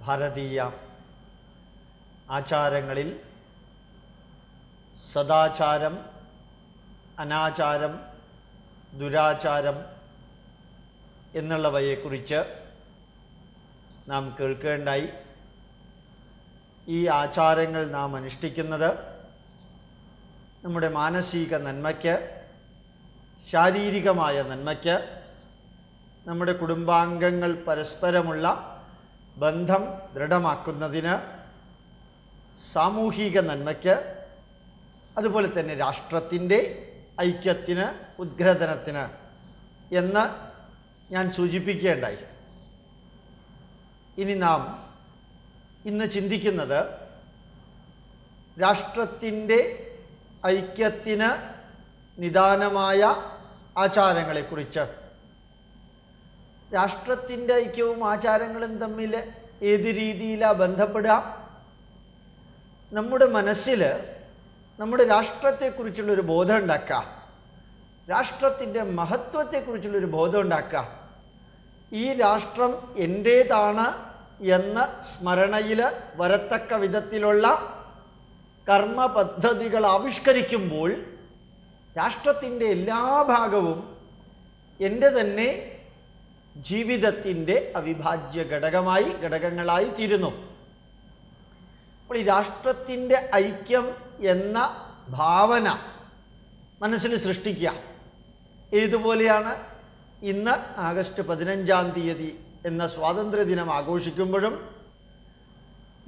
ഭാരതീയ ആചാരങ്ങളിൽ സദാചാരം അനാചാരം ദുരാചാരം എന്നുള്ളവയെക്കുറിച്ച് നാം കേൾക്കേണ്ടായി. ഈ ആചാരങ്ങൾ നാം അനുഷ്ഠിക്കുന്നത് നമ്മുടെ മാനസിക നന്മയ്ക്ക് ശാരീരികമായ നന്മയ്ക്ക് നമ്മുടെ കുടുംബാംഗങ്ങൾ പരസ്പരമുള്ള ബന്ധം ദൃഢമാക്കുന്നതിന് സാമൂഹിക നന്മയ്ക്ക് അതുപോലെ തന്നെ രാഷ്ട്രത്തിന്റെ ഐക്യത്തിന് ഉദ്ഗ്രഥനത്തിന് എന്ന് ഞാൻ സൂചിപ്പിക്കേണ്ടായി ഇനി നാം ഇന്ന് ചിന്തിക്കുന്നത് രാഷ്ട്രത്തിന്റെ ഐക്യത്തിന് നിദാനമായ ആചാരങ്ങളെക്കുറിച്ച്. രാഷ്ട്രത്തിന്റെ ഐക്യവും ആചാരങ്ങളും തമ്മിൽ ഏത് രീതിയിലാണ് ബന്ധപ്പെടുക? നമ്മുടെ മനസ്സിൽ നമ്മുടെ രാഷ്ട്രത്തെക്കുറിച്ചുള്ളൊരു ബോധം ഉണ്ടാക്കുക. രാഷ്ട്രത്തിന്റെ മഹത്വത്തെക്കുറിച്ചുള്ളൊരു ബോധം ഉണ്ടാക്കുക. ഈ രാഷ്ട്രം എന്റേതാണ് എന്ന സ്മരണയിൽ വരത്തക്ക വിധത്തിലുള്ള കർമ്മ പദ്ധതികൾ ആവിഷ്കരിക്കുമ്പോൾ രാഷ്ട്രത്തിന്റെ എല്ലാ ഭാഗവും എന്റെ തന്നെ ജീവിതത്തിന്റെ അവിഭാജ്യ ഘടകമായി ഘടകങ്ങളായി തീരുന്നു. അപ്പോൾ ഈ രാഷ്ട്രത്തിന്റെ ഐക്യം എന്ന ഭാവന മനസ്സിൽ സൃഷ്ടിക്കുക. ഏതുപോലെയാണ്? ഇന്ന് ആഗസ്റ്റ് പതിനഞ്ചാം തീയതി എന്ന സ്വാതന്ത്ര്യദിനം ആഘോഷിക്കുമ്പോഴും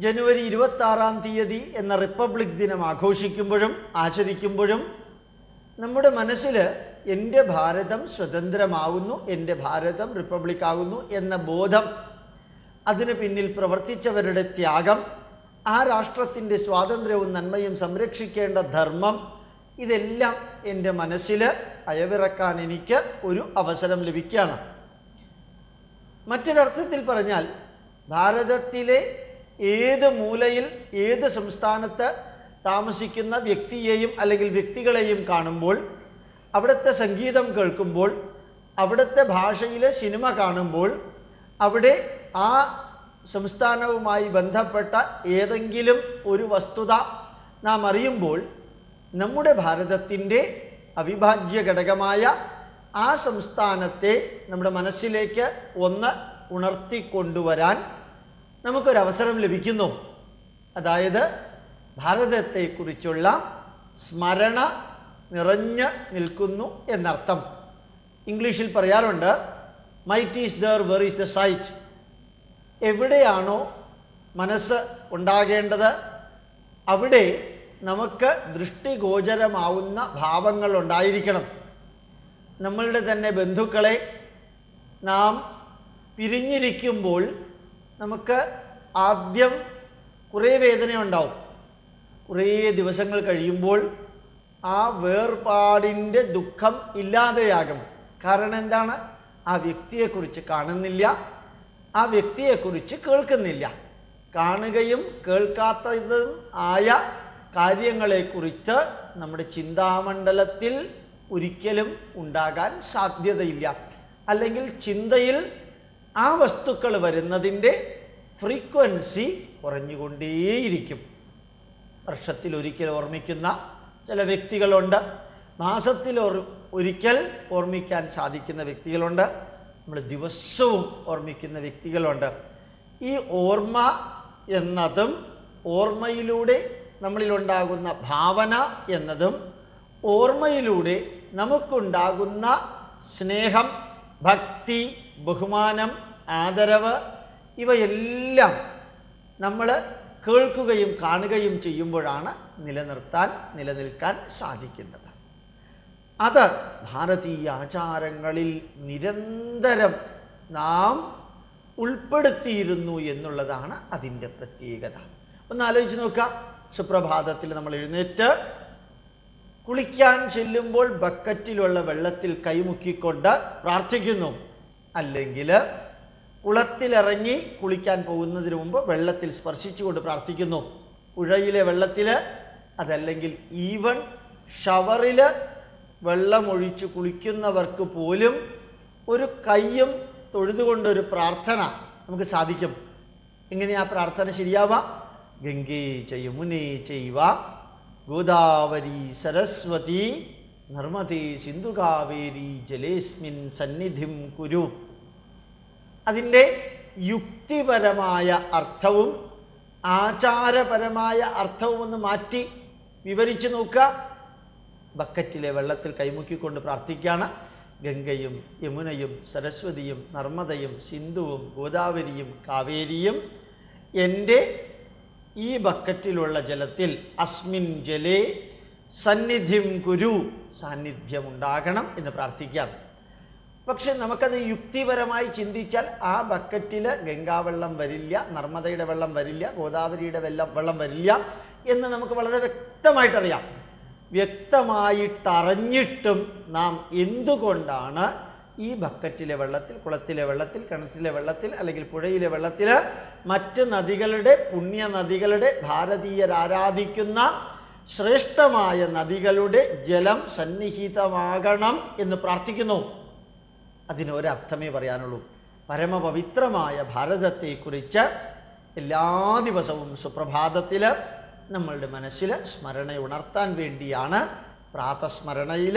ജനുവരി ഇരുപത്താറാം തീയതി എന്ന റിപ്പബ്ലിക് ദിനം ആഘോഷിക്കുമ്പോഴും ആചരിക്കുമ്പോഴും നമ്മുടെ മനസ്സിൽ എന്റെ ഭാരതം സ്വതന്ത്രമാവുന്നു എന്റെ ഭാരതം റിപ്പബ്ലിക് ആകുന്നു എന്ന ബോധം അതിന് പിന്നിൽ പ്രവർത്തിച്ചവരുടെ ത്യാഗം ആ രാഷ്ട്രത്തിന്റെ സ്വാതന്ത്ര്യവും നന്മയും സംരക്ഷിക്കേണ്ട ധർമ്മം ഇതെല്ലാം എന്റെ മനസ്സിൽ അയവിറക്കാൻ എനിക്ക് ഒരു അവസരം ലഭിക്കുകയാണ്. മറ്റൊരർത്ഥത്തിൽ പറഞ്ഞാൽ ഭാരതത്തിലെ ഏത് മൂലയിൽ ഏത് സംസ്ഥാനത്ത് താമസിക്കുന്ന വ്യക്തിയെയും അല്ലെങ്കിൽ വ്യക്തികളെയും കാണുമ്പോൾ അവിടുത്തെ സംഗീതം കേൾക്കുമ്പോൾ അവിടുത്തെ ഭാഷയിലെ സിനിമ കാണുമ്പോൾ അവിടെ ആ സംസ്ഥാനവുമായി ബന്ധപ്പെട്ട ഏതെങ്കിലും ഒരു വസ്തുത നാം അറിയുമ്പോൾ നമ്മുടെ ഭാരതത്തിന്റെ അവിഭാജ്യ ഘടകമായ ആ സംസ്ഥാനത്തെ നമ്മുടെ മനസ്സിലേക്ക് ഒന്ന് ഉണർത്തിക്കൊണ്ടുവരാൻ നമുക്കൊരവസരം ലഭിക്കുന്നു. അതായത് ഭാരതത്തെക്കുറിച്ചുള്ള സ്മരണ നിറഞ്ഞ് നിൽക്കുന്നു എന്നർത്ഥം. ഇംഗ്ലീഷിൽ പറയാറുണ്ട് might is there where is the sight എവിടെയാണോ മനസ്സ് ഉണ്ടാകേണ്ടത് അവിടെ നമുക്ക് ദൃഷ്ടിഗോചരമാവുന്ന ഭാവങ്ങൾ ഉണ്ടായിരിക്കണം. നമ്മളുടെ തന്നെ ബന്ധുക്കളെ നാം പിരിഞ്ഞിരിക്കുമ്പോൾ നമുക്ക് ആദ്യം കുറേ വേദനയുണ്ടാവും. കുറേ ദിവസങ്ങൾ കഴിയുമ്പോൾ ആ വേർപാടിന്റെ ദുഃഖം ഇല്ലാതെയാകും. കാരണം എന്താണ്? ആ വ്യക്തിയെക്കുറിച്ച് കാണുന്നില്ല. ആ വ്യക്തിയെക്കുറിച്ച് കേൾക്കുന്നില്ല. കാണുകയും കേൾക്കാത്തതും ആയ കാര്യങ്ങളെക്കുറിച്ച് നമ്മുടെ ചിന്താമണ്ഡലത്തിൽ ഒരിക്കലും ഉണ്ടാകാൻ സാധ്യതയില്ല. അല്ലെങ്കിൽ ചിന്തയിൽ ആ വസ്തുക്കൾ വരുന്നതിന്റെ ഫ്രീക്വൻസി കുറഞ്ഞുകൊണ്ടേയിരിക്കും. വർഷത്തിൽ ഒരിക്കൽ ഓർമ്മിക്കുന്ന ചില വ്യക്തികളുണ്ട്. മാസത്തിൽ ഒരു- ഒരിക്കൽ ഓർമ്മിക്കാൻ സാധിക്കുന്ന വ്യക്തികളുണ്ട്. നമ്മൾ ദിവസവും ഓർമ്മിക്കുന്ന വ്യക്തികളുണ്ട്. ഈ ഓർമ്മ എന്നതും ഓർമ്മയിലൂടെ നമ്മളിലുണ്ടാകുന്ന ഭാവന എന്നതും ഓർമ്മയിലൂടെ നമുക്കുണ്ടാകുന്ന സ്നേഹം ഭക്തി ബഹുമാനം ആദരവ് ഇവയെല്ലാം നമ്മൾ കേൾക്കുകയും കാണുകയും ചെയ്യുമ്പോഴാണ് നിലനിർത്താൻ നിലനിൽക്കാൻ സാധിക്കുന്നത്. അത് ഭാരതീയ ആചാരങ്ങളിൽ നിരന്തരം നാം ഉൾപ്പെടുത്തിയിരുന്നു എന്നുള്ളതാണ് അതിന്റെ പ്രത്യേകത. ഒന്ന് ആലോചിച്ച് നോക്കാം സുപ്രഭാതത്തിൽ നമ്മൾ എഴുന്നേറ്റ് കുളിക്കാൻ ചെല്ലുമ്പോൾ ബക്കറ്റിലുള്ള വെള്ളത്തിൽ കൈമുക്കിക്കൊണ്ട് പ്രാർത്ഥിക്കുന്നു. അല്ലെങ്കിൽ കുളത്തിലിറങ്ങി കുളിക്കാൻ പോകുന്നതിന് മുമ്പ് വെള്ളത്തിൽ സ്പർശിച്ചുകൊണ്ട് പ്രാർത്ഥിക്കുന്നു. പുഴയിലെ വെള്ളത്തിൽ അതല്ലെങ്കിൽ ഈവൺ ഷവറിൽ വെള്ളമൊഴിച്ച് കുളിക്കുന്നവർക്ക് പോലും ഒരു കയ്യും തൊഴുതുകൊണ്ടൊരു പ്രാർത്ഥന നമുക്ക് സാധിക്കും. എങ്ങനെയാ പ്രാർത്ഥന ശരിയാവാ? ഗംഗേ ച യമുനേ ചൈവ ഗോദാവരി സരസ്വതി നർമ്മദേ സിന്ധു കാവേരി ജലേസ്മിൻ സന്നിധിം കുരു. അതിന്റെ യുക്തിപരമായ അർത്ഥവും ആചാരപരമായ അർത്ഥവും ഒന്ന് മാറ്റി വിവരിച്ചു നോക്കുക. ബക്കറ്റിലെ വെള്ളത്തിൽ കൈമുക്കിക്കൊണ്ട് പ്രാർത്ഥിക്കുകയാണ്. ഗംഗയും യമുനയും സരസ്വതിയും നർമ്മദയും സിന്ധുവും ഗോദാവരിയും കാവേരിയും എന്റെ ഈ ബക്കറ്റിലുള്ള ജലത്തിൽ അസ്മിൻ ജലേ സന്നിധ്യം കുരു സാന്നിധ്യമുണ്ടാകണം എന്ന് പ്രാർത്ഥിക്കുകയാണ് പക്ഷെ നമുക്കത് യുക്തിപരമായി ചിന്തിച്ചാൽ ആ ബക്കറ്റിൽ ഗംഗാവെള്ളം വരില്ല നർമ്മദയുടെ വെള്ളം വരില്ല ഗോദാവരിയുടെ വെള്ളം വെള്ളം വരില്ല എന്ന് നമുക്ക് വളരെ വ്യക്തമായിട്ടറിയാം. വ്യക്തമായിട്ടറിഞ്ഞിട്ടും നാം എന്തുകൊണ്ടാണ് ഈ ബക്കറ്റിലെ വെള്ളത്തിൽ കുളത്തിലെ വെള്ളത്തിൽ കിണറ്റിലെ വെള്ളത്തിൽ അല്ലെങ്കിൽ പുഴയിലെ വെള്ളത്തിൽ മറ്റ് നദികളുടെ പുണ്യ നദികളുടെ ഭാരതീയർ ആരാധിക്കുന്ന ശ്രേഷ്ഠമായ നദികളുടെ ജലം സന്നിഹിതമാകണം എന്ന് പ്രാർത്ഥിക്കുന്നു. അതിന് ഒരർത്ഥമേ പറയാനുള്ളൂ. പരമപവിത്രമായ ഭാരതത്തെക്കുറിച്ച് എല്ലാ ദിവസവും സുപ്രഭാതത്തിൽ നമ്മളുടെ മനസ്സിൽ സ്മരണ ഉണർത്താൻ വേണ്ടിയാണ് പ്രാതസ്മരണയിൽ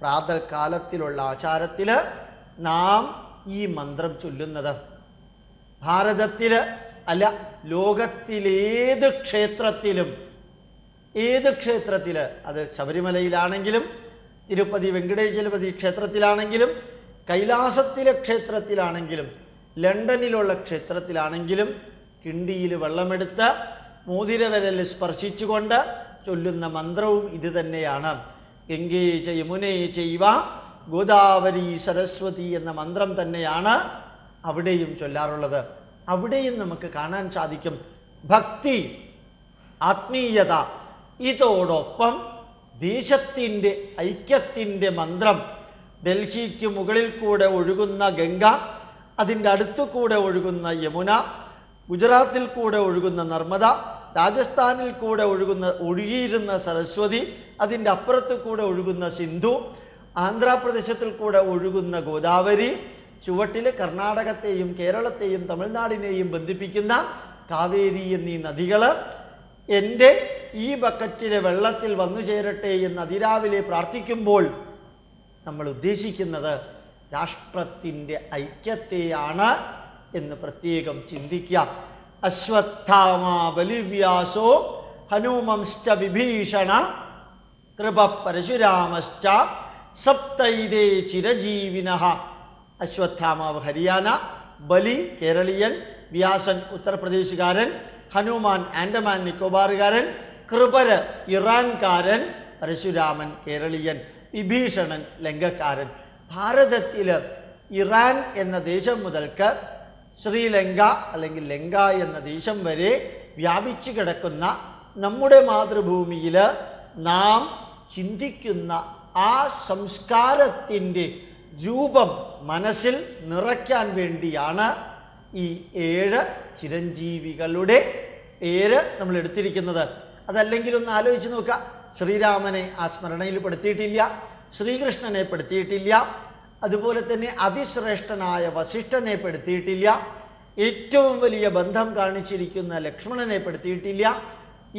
പ്രാതൽക്കാലത്തിലുള്ള ആചാരത്തിൽ നാം ഈ മന്ത്രം ചൊല്ലുന്നത്. ഭാരതത്തിൽ അല്ല ലോകത്തിലേത് ക്ഷേത്രത്തിലും ഏത് ക്ഷേത്രത്തിൽ അത് ശബരിമലയിലാണെങ്കിലും തിരുപ്പതി വെങ്കടേശ്വരപതി ക്ഷേത്രത്തിലാണെങ്കിലും കൈലാസത്തിലെ ക്ഷേത്രത്തിലാണെങ്കിലും ലണ്ടനിലുള്ള ക്ഷേത്രത്തിലാണെങ്കിലും കിണ്ടിയിൽ വെള്ളമെടുത്ത് മോതിരവരൽ സ്പർശിച്ചുകൊണ്ട് ചൊല്ലുന്ന മന്ത്രവും ഇത് തന്നെയാണ്. ഗംഗേ യമുനേ ചെയ്വ ഗോദാവരി സരസ്വതി എന്ന മന്ത്രം തന്നെയാണ് അവിടെയും ചൊല്ലാറുള്ളത്. അവിടെയും നമുക്ക് കാണാൻ സാധിക്കും ഭക്തി ആത്മീയത ഇതോടൊപ്പം ദേശത്തിന്റെ ഐക്യത്തിന്റെ മന്ത്രം ഡൽഹിക്ക് മുകളിൽ കൂടെ ഒഴുകുന്ന ഗംഗ അതിന്റെ അടുത്തു കൂടെ ഒഴുകുന്ന യമുന ഗുജറാത്തിൽ കൂടെ ഒഴുകുന്ന നർമ്മദ രാജസ്ഥാനിൽ കൂടെ ഒഴുകുന്ന ഒഴുകിയിരുന്ന സരസ്വതി അതിന്റെ അപ്പുറത്തു കൂടെ ഒഴുകുന്ന സിന്ധു ആന്ധ്രാപ്രദേശത്തിൽ കൂടെ ഒഴുകുന്ന ഗോദാവരി ചുവട്ടിൽ കർണാടകത്തെയും കേരളത്തെയും തമിഴ്നാടിനെയും ബന്ധിപ്പിക്കുന്ന കാവേരി എന്നീ നദികൾ എന്റെ ഈ ബക്കറ്റിലെ വെള്ളത്തിൽ വന്നു ചേരട്ടെ എന്ന് അതിരാവിലെ പ്രാർത്ഥിക്കുമ്പോൾ നമ്മൾ ഉദ്ദേശിക്കുന്നത് രാഷ്ട്രത്തിന്റെ ഐക്യത്തെയാണ് എന്ന് പ്രത്യേകം ചിന്തിക്കാം അശ്വത്ഥാമ ബലിവ്യാസോ ഹനുമംശ്ച വിഭീഷണ കൃപ പരശുരാമശ്ച സപ്തൈതേ ചിരജീവിന അശ്വത്ഥാമാവ് ഹരിയാന ബലി കേരളീയൻ വ്യാസൻ ഉത്തർപ്രദേശുകാരൻ ഹനുമാൻ ആൻഡമാൻ നിക്കോബാറുകാരൻ കൃപര് ഇറാൻകാരൻ പരശുരാമൻ കേരളീയൻ. വിഭീഷണൻ ലങ്കക്കാരൻ. ഭാരതത്തിൽ ഇറാൻ എന്ന ദേശം മുതൽക്ക് ശ്രീലങ്ക അല്ലെങ്കിൽ ലങ്ക എന്ന ദേശം വരെ വ്യാപിച്ചു കിടക്കുന്ന നമ്മുടെ മാതൃഭൂമിയിൽ നാം ചിന്തിക്കുന്ന ആ സംസ്കാരത്തിന്റെ രൂപം മനസ്സിൽ നിറയ്ക്കാൻ വേണ്ടിയാണ് ഈ ഏഴ് ചിരഞ്ജീവികളുടെ പേര് നമ്മൾ എടുത്തിരിക്കുന്നത് അതല്ലെങ്കിൽ ഒന്ന് ആലോചിച്ച് നോക്കുക. ശ്രീരാമനെ ആ സ്മരണയിൽ പെടുത്തിയിട്ടില്ല ശ്രീകൃഷ്ണനെ പെടുത്തിയിട്ടില്ല അതുപോലെ തന്നെ അതിശ്രേഷ്ഠനായ വസിഷ്ഠനെ പെടുത്തിയിട്ടില്ല ഏറ്റവും വലിയ ബന്ധം കാണിച്ചിരിക്കുന്ന ലക്ഷ്മണനെ പെടുത്തിയിട്ടില്ല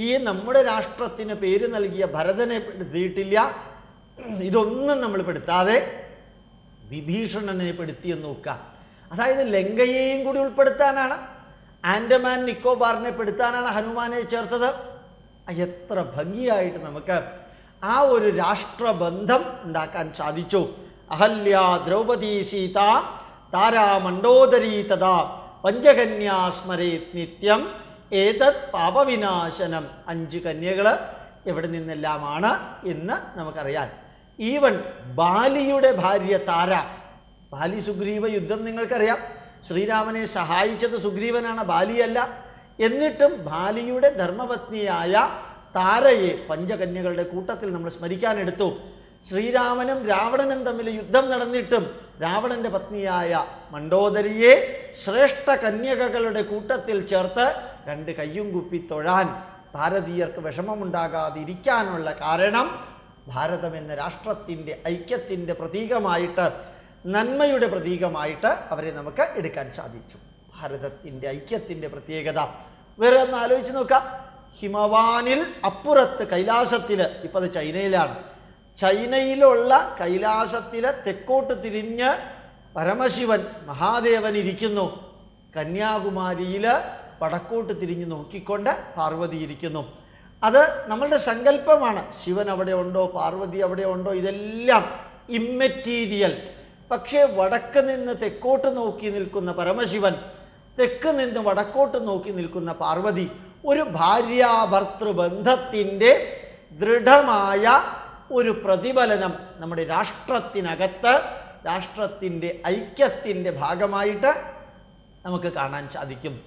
ഈ നമ്മുടെ രാഷ്ട്രത്തിന് പേര് നൽകിയ ഭരതനെ പെടുത്തിയിട്ടില്ല ഇതൊന്നും നമ്മൾ പെടുത്താതെ വിഭീഷണനെ പെടുത്തിയെന്ന് നോക്കുക. അതായത് ലങ്കയെയും കൂടി ഉൾപ്പെടുത്താനാണ് ആൻഡമാൻ നിക്കോബാറിനെ പെടുത്താനാണ് ഹനുമാനെ ചേർത്തത്. എത്ര ഭംഗിയായിട്ട് നമുക്ക് ആ ഒരു രാഷ്ട്രബന്ധം ഉണ്ടാക്കാൻ സാധിച്ചു. അഹല്യ ദ്രൗപദി സീത താരാമണ്ഡോദരീ തഥാ പഞ്ചകന്യാസ്മരേത് നിത്യം ഏതത് പാപവിനാശനം. അഞ്ച് കന്യകൾ എവിടെ നിന്നെല്ലാമാണ് എന്ന് നമുക്കറിയാൻ. ഈവൻ ബാലിയുടെ ഭാര്യ താര ബാലി സുഗ്രീവ യുദ്ധം നിങ്ങൾക്കറിയാം. ശ്രീരാമനെ സഹായിച്ചത് സുഗ്രീവനാണ് ബാലിയല്ല. എന്നിട്ടും ബാലിയുടെ ധർമ്മപത്നിയായ താരയെ പഞ്ചകന്യകളുടെ കൂട്ടത്തിൽ നമ്മൾ സ്മരിക്കാനെടുത്തു. ശ്രീരാമനും രാവണനും തമ്മിൽ യുദ്ധം നടന്നിട്ടും രാവണന്റെ പത്നിയായ മണ്ഡോദരിയെ ശ്രേഷ്ഠ കന്യകകളുടെ കൂട്ടത്തിൽ ചേർത്ത് രണ്ട് കയ്യും കുപ്പി തൊഴാൻ ഭാരതീയർക്ക് വിഷമമുണ്ടാകാതിരിക്കാനുള്ള കാരണം ഭാരതം എന്ന രാഷ്ട്രത്തിന്റെ ഐക്യത്തിന്റെ പ്രതീകമായിട്ട് നന്മയുടെ പ്രതീകമായിട്ട് അവരെ നമുക്ക് എടുക്കാൻ സാധിച്ചു. ഭാരതത്തിന്റെ ഐക്യത്തിന്റെ പ്രത്യേകത. വേറെ ഒന്ന് ആലോചിച്ച് നോക്കാം. ഹിമവാനിൽ അപ്പുറത്ത് കൈലാസത്തിൽ ഇപ്പം അത് ചൈനയിലാണ്. ചൈനയിലുള്ള കൈലാസത്തിലെ തെക്കോട്ട് തിരിഞ്ഞ് പരമശിവൻ മഹാദേവൻ ഇരിക്കുന്നു. കന്യാകുമാരിയിൽ വടക്കോട്ട് തിരിഞ്ഞ് നോക്കിക്കൊണ്ട് പാർവതി ഇരിക്കുന്നു. അത് നമ്മളുടെ സങ്കല്പമാണ്. ശിവൻ അവിടെ ഉണ്ടോ പാർവതി അവിടെ ഉണ്ടോ ഇതെല്ലാം ഇമ്മെറ്റീരിയൽ പക്ഷേ വടക്ക് നിന്ന് തെക്കോട്ട് നോക്കി നിൽക്കുന്ന പരമശിവൻ തെക്ക് നിന്ന് വടക്കോട്ട് നോക്കി നിൽക്കുന്ന പാർവതി ഒരു ഭാര്യാഭർത്തൃബന്ധത്തിന്റെ ദൃഢമായ ഒരു പ്രതിഫലനം നമ്മുടെ രാഷ്ട്രത്തിനകത്ത് രാഷ്ട്രത്തിന്റെ ഐക്യത്തിന്റെ ഭാഗമായിട്ട് നമുക്ക് കാണാൻ സാധിക്കും.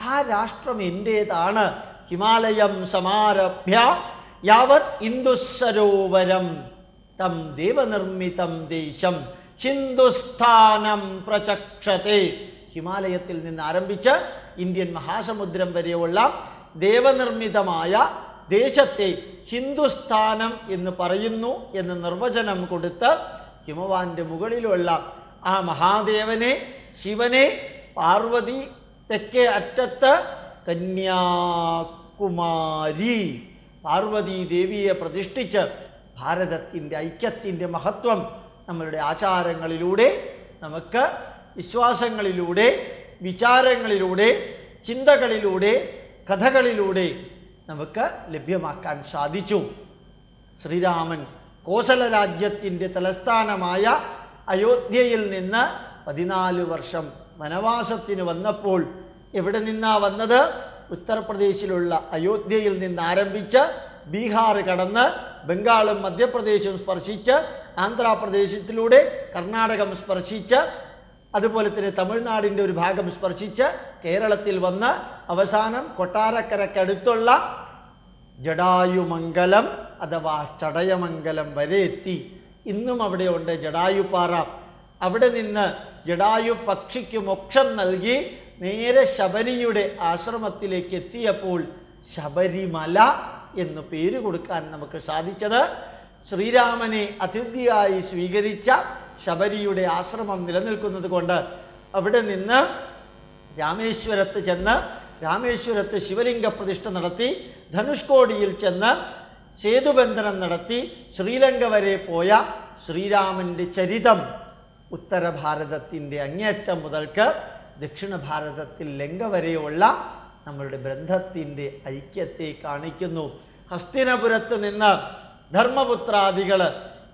ആ രാഷ്ട്രം എന്റേതാണ്? ഹിമാലയം സമാരഭ്യ യാവത് ഇന്ദുസരോവരം തം ദേവനിർമ്മിതം ദേശം ഹിന്ദുസ്ഥാനം പ്രചക്ഷത്തെ ഹിമാലയത്തിൽ നിന്ന് ആരംഭിച്ച് ഇന്ത്യൻ മഹാസമുദ്രം വരെയുള്ള ദേവനിർമ്മിതമായ ദേശത്തെ ഹിന്ദുസ്ഥാനം എന്ന് പറയുന്നു എന്ന് നിർവചനം കൊടുത്ത് ഹിമവാന്റെ മുകളിലുള്ള ആ മഹാദേവനെ ശിവനെ പാർവതി തെക്കേ അറ്റത്ത് കന്യാകുമാരി പാർവതി ദേവിയെ പ്രതിഷ്ഠിച്ച് ഭാരതത്തിന്റെ ഐക്യത്തിന്റെ മഹത്വം നമ്മളുടെ ആചാരങ്ങളിലൂടെ നമുക്ക് വിശ്വാസങ്ങളിലൂടെ വിചാരങ്ങളിലൂടെ ചിന്തകളിലൂടെ കഥകളിലൂടെ നമുക്ക് ലഭ്യമാക്കാൻ സാധിച്ചു. ശ്രീരാമൻ കോസല രാജ്യത്തിന്റെ തലസ്ഥാനമായ അയോധ്യയിൽ നിന്ന് പതിനാല് വർഷം വനവാസത്തിന് വന്നപ്പോൾ എവിടെ നിന്നാ വന്നത്? ഉത്തർപ്രദേശിലുള്ള അയോധ്യയിൽ നിന്ന് ആരംഭിച്ച് ബീഹാർ കടന്ന് ബംഗാളും മധ്യപ്രദേശും സ്പർശിച്ച് ആന്ധ്രാപ്രദേശത്തിലൂടെ കർണാടകം സ്പർശിച്ച് അതുപോലെ തന്നെ തമിഴ്നാടിന്റെ ഒരു ഭാഗം സ്പർശിച്ച് കേരളത്തിൽ വന്ന് അവസാനം കൊട്ടാരക്കരക്കടുത്തുള്ള ജഡായുമംഗലം അഥവാ ചടയമംഗലം വരെ എത്തി. ഇന്നും അവിടെയുണ്ട് ജടായുപാറ. അവിടെ നിന്ന് ജടായു പക്ഷിക്ക് മോക്ഷം നൽകി നേരെ ശബരിയുടെ ആശ്രമത്തിലേക്ക് എത്തിയപ്പോൾ ശബരിമല എന്ന് പേര് കൊടുക്കാൻ നമുക്ക് സാധിച്ചത്. ശ്രീരാമനെ അതിഥിയായി സ്വീകരിച്ച ശബരിയുടെ ആശ്രമം നിലനിൽക്കുന്നത് കൊണ്ട് അവിടെ നിന്ന് രാമേശ്വരത്ത് ചെന്ന് രാമേശ്വരത്ത് ശിവലിംഗ പ്രതിഷ്ഠ നടത്തി ധനുഷ്കോടിയിൽ ചെന്ന് സേതുബന്ധനം നടത്തി ശ്രീലങ്ക വരെ പോയ ശ്രീരാമന്റെ ചരിതം ഉത്തര ഭാരതത്തിന്റെ അങ്ങേറ്റം മുതൽക്ക് ദക്ഷിണ ഭാരതത്തിൽ ലങ്ക വരെയുള്ള നമ്മളുടെ ബന്ധത്തിന്റെ ഐക്യത്തെ കാണിക്കുന്നു. ഹസ്തിനപുരത്ത് നിന്ന് ധർമ്മപുത്രാദികൾ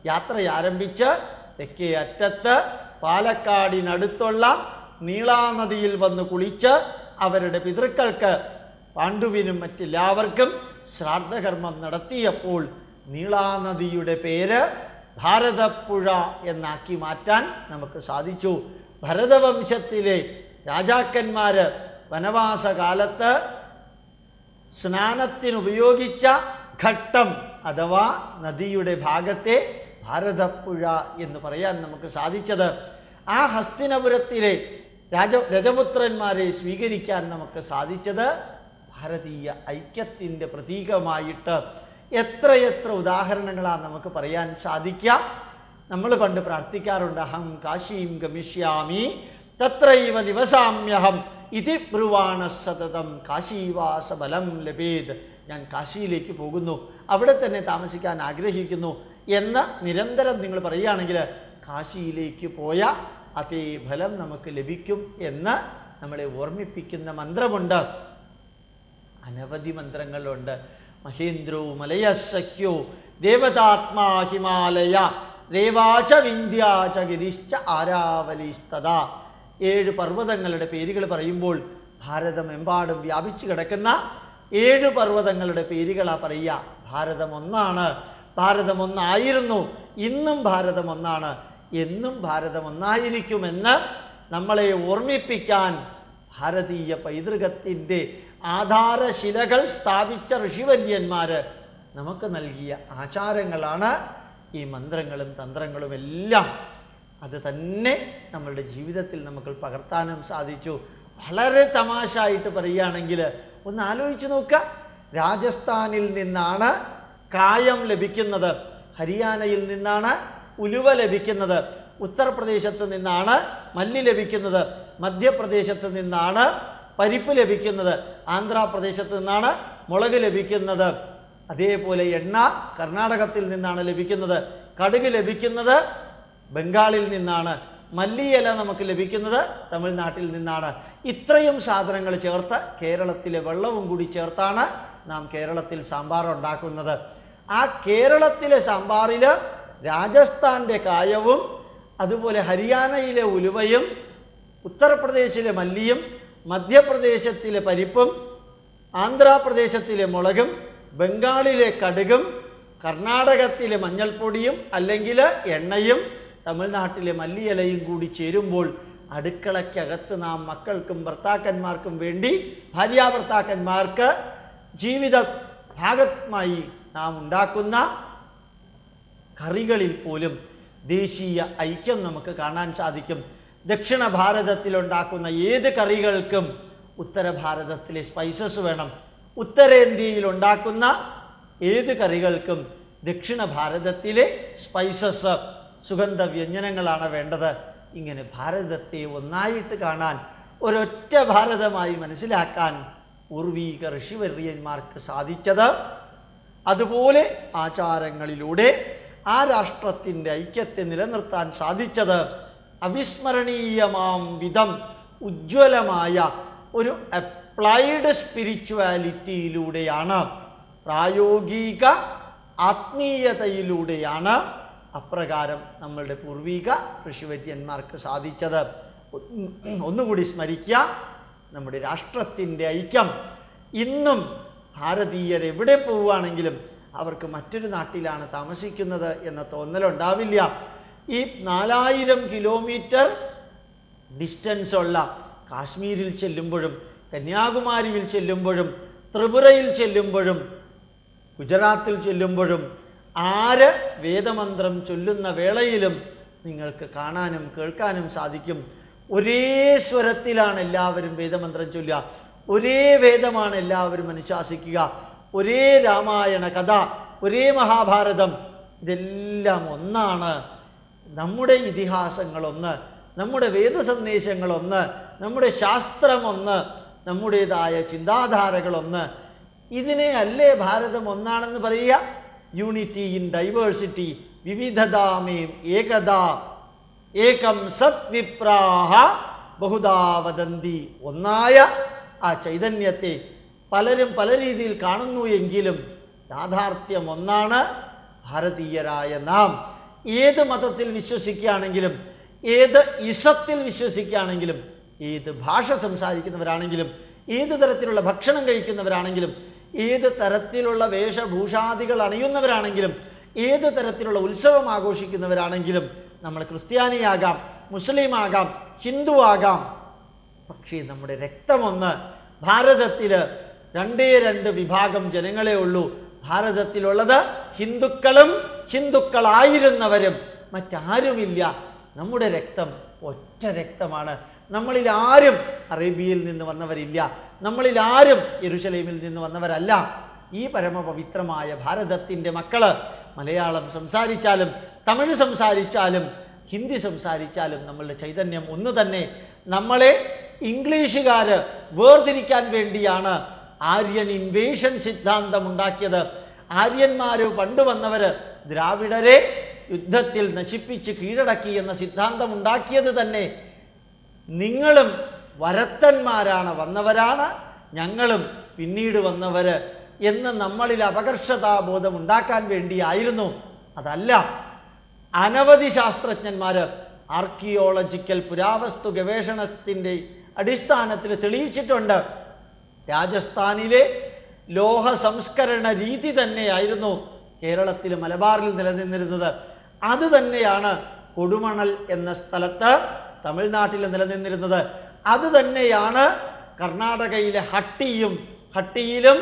യാത്ര ആരംഭിച്ച് തെക്കേ അറ്റത്ത് പാലക്കാടിനടുത്തുള്ള നീളാനദിയിൽ വന്ന് കുളിച്ച് അവരുടെ പിതൃക്കൾക്ക് പാണ്ഡുവിനും മറ്റെല്ലാവർക്കും ശ്രാദ്ധകർമ്മം നടത്തിയപ്പോൾ നീളാനദിയുടെ പേര് ഭാരതപ്പുഴ എന്നാക്കി മാറ്റാൻ നമുക്ക് സാധിച്ചു. ഭരതവംശത്തിലെ രാജാക്കന്മാര് വനവാസകാലത്ത് സ്നാനത്തിനുപയോഗിച്ച ഘട്ടം അഥവാ നദിയുടെ ഭാഗത്തെ ഭാരതപ്പുഴ എന്ന് പറയാൻ നമുക്ക് സാധിച്ചത് ആ ഹസ്തിനപുരത്തിലെ രാജ രജപുത്രന്മാരെ സ്വീകരിക്കാൻ നമുക്ക് സാധിച്ചത് ഭാരതീയ ഐക്യത്തിന്റെ പ്രതീകമായിട്ട്. എത്രയെത്ര ഉദാഹരണങ്ങളാണ് നമുക്ക് പറയാൻ സാധിക്കുക. നമ്മൾ പണ്ട് പ്രാർത്ഥിക്കാറുണ്ട് അഹം കാശീം ഗമിഷ്യാമി തത്രൈവ ദിവസാമ്യഹം ഇതി ബ്രുവാണ സതതം കാശീവാസ ബലം ലഭേത്. ഞാൻ കാശിയിലേക്ക് പോകുന്നു. അവിടെ തന്നെ താമസിക്കാൻ ആഗ്രഹിക്കുന്നു. എന്ന് നിരന്തരം നിങ്ങൾ പറയുകയാണെങ്കിൽ കാശിയിലേക്ക് പോയ അതേ ഫലം നമുക്ക് ലഭിക്കും എന്ന് നമ്മളെ ഓർമ്മിപ്പിക്കുന്ന മന്ത്രമുണ്ട്. അനവധി മന്ത്രങ്ങളുണ്ട്. മഹേന്ദ്രോ മലയസഖ്യോ ദേവതാത്മാ ഹിമാലയ രേവാച വിന്ധ്യാച ഗിരിശ്ച ആരാവലിസ്തത ഏഴ് പർവതങ്ങളുടെ പേരുകൾ പറയുമ്പോൾ ഭാരതമെമ്പാടും വ്യാപിച്ചു കിടക്കുന്ന ഏഴ് പർവതങ്ങളുടെ പേരുകളാ പറയുക. ഭാരതം ഒന്നാണ്. ഭാരതം ഒന്നായിരുന്നു ഇന്നും ഭാരതം ഒന്നാണ് എന്നും ഭാരതം ഒന്നായിരിക്കുമെന്ന് നമ്മളെ ഓർമ്മിപ്പിക്കാൻ ഭാരതീയ പൈതൃകത്തിന്റെ ആധാരശിലകൾ സ്ഥാപിച്ച ഋഷിവര്യന്മാർ നമുക്ക് നൽകിയ ആചാരങ്ങളാണ് ഈ മന്ത്രങ്ങളും തന്ത്രങ്ങളും എല്ലാം. അത് തന്നെ നമ്മളുടെ ജീവിതത്തിൽ നമുക്ക് പകർത്താനും സാധിച്ചു. വളരെ തമാശ ആയിട്ട് പറയുകയാണെങ്കിൽ ഒന്ന് ആലോചിച്ച് നോക്കുക. രാജസ്ഥാനിൽ നിന്നാണ് കായം ലഭിക്കുന്നത് ഹരിയാനയിൽ നിന്നാണ് ഉലുവ ലഭിക്കുന്നത് ഉത്തർപ്രദേശത്ത് നിന്നാണ് മല്ലി ലഭിക്കുന്നത് മധ്യപ്രദേശത്ത് നിന്നാണ് പരിപ്പ് ലഭിക്കുന്നത് ആന്ധ്രാപ്രദേശത്ത് നിന്നാണ് മുളക് ലഭിക്കുന്നത്. അതേപോലെ എണ്ണ കർണാടകത്തിൽ നിന്നാണ് ലഭിക്കുന്നത്. കടുക് ലഭിക്കുന്നത് ബംഗാളിൽ നിന്നാണ്. മല്ലിയില നമുക്ക് ലഭിക്കുന്നത് തമിഴ്നാട്ടിൽ നിന്നാണ്. ഇത്രയും സാധനങ്ങൾ ചേർത്ത് കേരളത്തിലെ വെള്ളവും കൂടി ചേർത്താണ് നാം കേരളത്തിൽ സാമ്പാർ ഉണ്ടാക്കുന്നത് ആ കേരളത്തിലെ സാമ്പാറിൽ രാജസ്ഥാന്റെ കായവും അതുപോലെ ഹരിയാനയിലെ ഉലുവയും ഉത്തർപ്രദേശിലെ മല്ലിയും മധ്യപ്രദേശത്തിലെ പരിപ്പും ആന്ധ്രാപ്രദേശത്തിലെ മുളകും ബംഗാളിലെ കടുകും കർണാടകത്തിലെ മഞ്ഞൾപ്പൊടിയും അല്ലെങ്കിൽ എണ്ണയും തമിഴ്നാട്ടിലെ മല്ലിയിലയും കൂടി ചേരുമ്പോൾ അടുക്കളയ്ക്കകത്ത് നാം മക്കൾക്കും ഭർത്താക്കന്മാർക്കും വേണ്ടി ഭാര്യാഭർത്താക്കന്മാർക്ക് ജീവിത ഭാഗമായി നാം ഉണ്ടാക്കുന്ന കറികളിൽ പോലും ദേശീയ ഐക്യം നമുക്ക് കാണാൻ സാധിക്കും. ദക്ഷിണ ഭാരതത്തിലുണ്ടാക്കുന്ന ഏത് കറികൾക്കും ഉത്തര ഭാരതത്തിലെ സ്പൈസസ് വേണം. ഉത്തരേന്ത്യയിൽ ഉണ്ടാക്കുന്ന ഏത് കറികൾക്കും ദക്ഷിണ ഭാരതത്തിലെ സ്പൈസസ് സുഗന്ധ വ്യഞ്ജനങ്ങളാണ് വേണ്ടത്. ഇങ്ങനെ ഭാരതത്തെ ഒന്നായിട്ട് കാണാൻ ഒരൊറ്റ ഭാരതമായി മനസ്സിലാക്കാൻ പൂർവീക ഋഷിവര്യന്മാർക്ക് സാധിച്ചത് അതുപോലെ ആചാരങ്ങളിലൂടെ ആ രാഷ്ട്രത്തിന്റെ ഐക്യത്തെ നിലനിർത്താൻ സാധിച്ചത് അവിസ്മരണീയമാം വിധം ഉജ്ജ്വലമായ ഒരു അപ്ലൈഡ് സ്പിരിച്വാലിറ്റിയിലൂടെയാണ് പ്രായോഗിക ആത്മീയതയിലൂടെയാണ് അപ്രകാരം നമ്മളുടെ പൂർവിക ഋഷിവൈദ്യന്മാർക്ക് സാധിച്ചത്. ഒന്നുകൂടി സ്മരിക്കുക. നമ്മുടെ രാഷ്ട്രത്തിന്റെ ഐക്യം ഇന്നും ഭാരതീയർ എവിടെ പോവുകയാണെങ്കിലും അവർക്ക് മറ്റൊരു നാട്ടിലാണ് താമസിക്കുന്നത് എന്ന തോന്നലുണ്ടാവില്ല. ഈ നാലായിരം കിലോമീറ്റർ ഡിസ്റ്റൻസ് ഉള്ള കാശ്മീരിൽ ചെല്ലുമ്പോഴും കന്യാകുമാരിയിൽ ചെല്ലുമ്പോഴും ത്രിപുരയിൽ ചെല്ലുമ്പോഴും ഗുജറാത്തിൽ ചെല്ലുമ്പോഴും ആര് വേദമന്ത്രം ചൊല്ലുന്ന വേളയിലും നിങ്ങൾക്ക് കാണാനും കേൾക്കാനും സാധിക്കും. ഒരേ സ്വരത്തിലാണ് എല്ലാവരും വേദമന്ത്രം ചൊല്ലുക. ഒരേ വേദമാണ് എല്ലാവരും അനുശാസിക്കുക. ഒരേ രാമായണ കഥ ഒരേ മഹാഭാരതം ഇതെല്ലാം ഒന്നാണ്. നമ്മുടെ ഇതിഹാസങ്ങളൊന്ന് നമ്മുടെ വേദസന്ദേശങ്ങളൊന്ന് നമ്മുടെ ശാസ്ത്രമൊന്ന് നമ്മുടേതായ ചിന്താധാരകളൊന്ന്. ഇതിനെ അല്ലേ ഭാരതം ഒന്നാണെന്ന് പറയുക? യൂണിറ്റി ഇൻ ഡൈവേഴ്സിറ്റി വിവിധതാമേം ഏകത ഏകം സത് വിപ്രാഹ ഒന്നായ ആ ചൈതന്യത്തെ പലരും പല രീതിയിൽ കാണുന്നു എങ്കിലും യാഥാർത്ഥ്യം ഒന്നാണ് ഭാരതീയരായ നാം. ഏത് മതത്തിൽ വിശ്വസിക്കുകയാണെങ്കിലും ഏത് ഇസത്തിൽ വിശ്വസിക്കുകയാണെങ്കിലും ഏത് ഭാഷ സംസാരിക്കുന്നവരാണെങ്കിലും ഏത് തരത്തിലുള്ള ഭക്ഷണം കഴിക്കുന്നവരാണെങ്കിലും ഏത് തരത്തിലുള്ള വേഷഭൂഷാദികൾ അണിയുന്നവരാണെങ്കിലും ഏത് തരത്തിലുള്ള ഉത്സവം ആഘോഷിക്കുന്നവരാണെങ്കിലും നമ്മൾ ക്രിസ്ത്യാനിയാകാം മുസ്ലിം ആകാം ഹിന്ദു ആകാം പക്ഷേ നമ്മുടെ രക്തമൊന്ന് ഭാരതത്തിൽ രണ്ടേ രണ്ട് വിഭാഗം ജനങ്ങളെ ഉള്ളൂ. ഭാരതത്തിലുള്ളത് ഹിന്ദുക്കളും ഹിന്ദുക്കളായിരുന്നവരും. മറ്റാരുമില്ല. നമ്മുടെ രക്തം ഒറ്റ രക്തമാണ്. നമ്മളിൽ ആരും അറേബ്യയിൽ നിന്ന് വന്നവരില്ല. നമ്മളിൽ ആരും യെരുശലേമിൽ നിന്ന് വന്നവരല്ല. ഈ പരമപവിത്രമായ ഭാരതത്തിന്റെ മക്കൾ മലയാളം സംസാരിച്ചാലും തമിഴ് സംസാരിച്ചാലും ഹിന്ദി സംസാരിച്ചാലും നമ്മളുടെ ചൈതന്യം ഒന്ന് തന്നെ നമ്മളെ ഇംഗ്ലീഷുകാർ വേർതിരിക്കാൻ വേണ്ടിയാണ് ആര്യൻ ഇൻവേഷൻ സിദ്ധാന്തം ഉണ്ടാക്കിയത് ആര്യന്മാർ പണ്ട് വന്നവർ ദ്രാവിഡരെ യുദ്ധത്തിൽ നശിപ്പിച്ച് കീഴടക്കി എന്ന സിദ്ധാന്തം ഉണ്ടാക്കിയത് തന്നെ. നിങ്ങളും വരത്തന്മാരാണ് വന്നവരാണ് ഞങ്ങളും പിന്നീട് വന്നവർ എന്ന് നമ്മളിൽ അപകർഷതാബോധം ഉണ്ടാക്കാൻ വേണ്ടിയായിരുന്നു. അതല്ല അനവധി ശാസ്ത്രജ്ഞന്മാർ ആർക്കിയോളജിക്കൽ പുരാവസ്തു ഗവേഷണത്തിന്റെ അടിസ്ഥാനത്തിൽ തെളിയിച്ചിട്ടുണ്ട്. രാജസ്ഥാനിലെ ലോഹ സംസ്കരണ രീതി തന്നെയായിരുന്നു കേരളത്തിൽ മലബാറിൽ നിലനിന്നിരുന്നത്. അത് തന്നെയാണ് കൊടുമണൽ എന്ന സ്ഥലത്ത് തമിഴ്നാട്ടിൽ നിലനിന്നിരുന്നത്. അത് തന്നെയാണ് കർണാടകയിലെ ഹട്ടിയും ഹട്ടിയിലും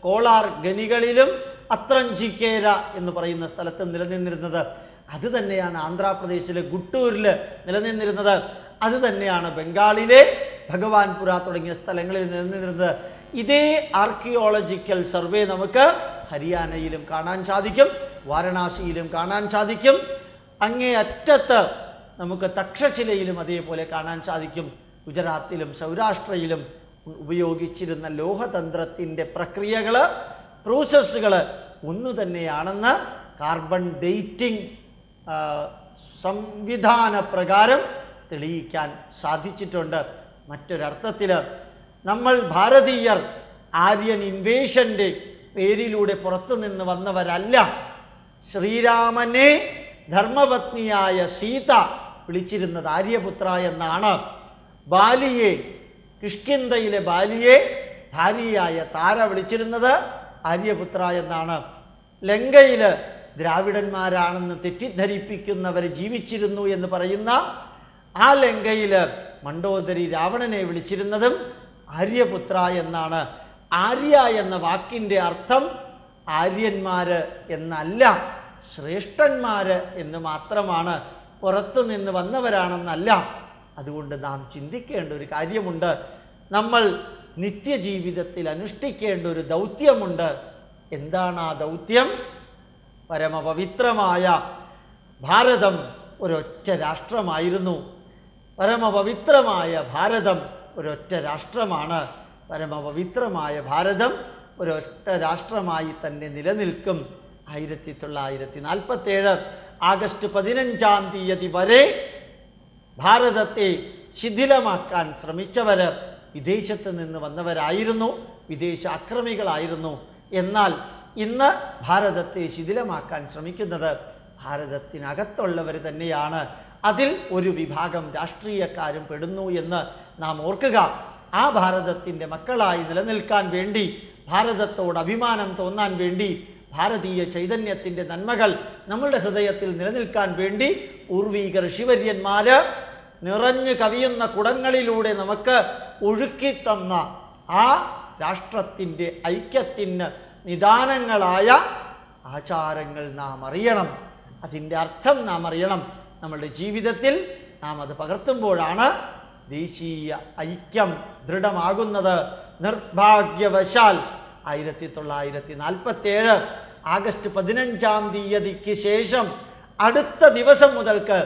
കോളാർ ഗനികളിലും അത്രഞ്ചിക്കേര എന്ന് പറയുന്ന സ്ഥലത്ത് നിലനിന്നിരുന്നത്. അത് തന്നെയാണ് ആന്ധ്രാപ്രദേശിലെ ഗുട്ടൂരിൽ നിലനിന്നിരുന്നത്. അത് തന്നെയാണ് ബംഗാളിലെ ഭഗവാൻപുര തുടങ്ങിയ സ്ഥലങ്ങളിൽ നിലനിന്നിരുന്നത്. ഇതേ ആർക്കിയോളജിക്കൽ സർവേ നമുക്ക് ഹരിയാനയിലും കാണാൻ സാധിക്കും വാരണാസിയിലും കാണാൻ സാധിക്കും. അങ്ങേ അറ്റത്ത് നമുക്ക് തക്ഷശിലയിലും അതേപോലെ കാണാൻ സാധിക്കും. ഗുജറാത്തിലും സൗരാഷ്ട്രയിലും ഉപയോഗിച്ചിരുന്ന ലോഹതന്ത്രത്തിന്റെ പ്രക്രിയകൾ പ്രോസസ്സുകൾ ഒന്നു തന്നെയാണെന്ന് കാർബൺ ഡേറ്റിംഗ് സംവിധാന പ്രകാരം തെളിയിക്കാൻ സാധിച്ചിട്ടുണ്ട്. മറ്റൊരർത്ഥത്തിൽ നമ്മൾ ഭാരതീയർ ആര്യൻ ഇൻവേഷന്റെ പേരിലൂടെ പുറത്തുനിന്ന് വന്നവരല്ല. ശ്രീരാമനെ ധർമ്മപത്നിയായ സീത വിളിച്ചിരുന്നത് ആര്യപുത്ര എന്നാണ്. ബാലിയെ കിഷ്കിന്തയിലെ ബാലിയെ ഭാര്യയായ താര വിളിച്ചിരുന്നത് ആര്യപുത്ര എന്നാണ്. ലങ്കയിൽ ദ്രാവിഡന്മാരാണെന്ന് തെറ്റിദ്ധരിപ്പിക്കുന്നവർ ജീവിച്ചിരുന്നു എന്ന് പറയുന്ന ആ ലങ്കയിൽ മണ്ടോദരി രാവണനെ വിളിച്ചിരുന്നതും ആര്യപുത്ര എന്നാണ്. ആര്യ എന്ന വാക്കിന്റെ അർത്ഥം ആര്യന്മാര് എന്നല്ല ശ്രേഷ്ഠന്മാര് എന്ന് മാത്രമാണ്. പുറത്തു നിന്ന് വന്നവരാണെന്നല്ല. അതുകൊണ്ട് നാം ചിന്തിക്കേണ്ട ഒരു കാര്യമുണ്ട്. നമ്മൾ നിത്യജീവിതത്തിൽ അനുഷ്ഠിക്കേണ്ട ഒരു ദൗത്യമുണ്ട്. എന്താണ് ആ ദൗത്യം? പരമപവിത്രമായ ഭാരതം ഒരൊറ്റ രാഷ്ട്രമായിരുന്നു. പരമപവിത്രമായ ഭാരതം ഒരൊറ്റ രാഷ്ട്രമാണ്. പരമപവിത്രമായ ഭാരതം ഒരൊറ്റ രാഷ്ട്രമായി തന്നെ നിലനിൽക്കും. ആയിരത്തി തൊള്ളായിരത്തി നാൽപ്പത്തേഴ് ആഗസ്റ്റ് പതിനഞ്ചാം തീയതി വരെ ഭാരതത്തെ ശിഥിലമാക്കാൻ ശ്രമിച്ചവർ വിദേശത്ത് നിന്ന് വന്നവരായിരുന്നു. വിദേശ അക്രമികളായിരുന്നു. എന്നാൽ ഇന്ന് ഭാരതത്തെ ശിഥിലമാക്കാൻ ശ്രമിക്കുന്നത് ഭാരതത്തിനകത്തുള്ളവർ തന്നെയാണ്. അതിൽ ഒരു വിഭാഗം രാഷ്ട്രീയക്കാരും പെടുന്നു എന്ന് നാം ഓർക്കുക. ആ ഭാരതത്തിന്റെ മക്കളായി നിലനിൽക്കാൻ വേണ്ടി ഭാരതത്തോട് അഭിമാനം തോന്നാൻ വേണ്ടി ഭാരതീയ ചൈതന്യത്തിന്റെ നന്മകൾ നമ്മളുടെ ഹൃദയത്തിൽ നിലനിൽക്കാൻ വേണ്ടി പൂർവീക ഋഷിവര്യന്മാര് നിറഞ്ഞു കവിയുന്ന കുടങ്ങളിലൂടെ നമുക്ക് ഒഴുക്കിത്തന്ന ആ രാഷ്ട്രത്തിന്റെ ഐക്യത്തിന് നിദാനങ്ങളായ ആചാരങ്ങൾ നാം അറിയണം. അതിന്റെ അർത്ഥം നാം അറിയണം. നമ്മളുടെ ജീവിതത്തിൽ നാം അത് പകർത്തുമ്പോഴാണ് ദേശീയ ഐക്യം ദൃഢമാകുന്നത്. നിർഭാഗ്യവശാൽ ആയിരത്തി തൊള്ളായിരത്തി നാൽപ്പത്തേഴ് ആഗസ്റ്റ് പതിനഞ്ചാം തീയതിക്ക് ശേഷം അടുത്ത ദിവസം മുതൽക്ക്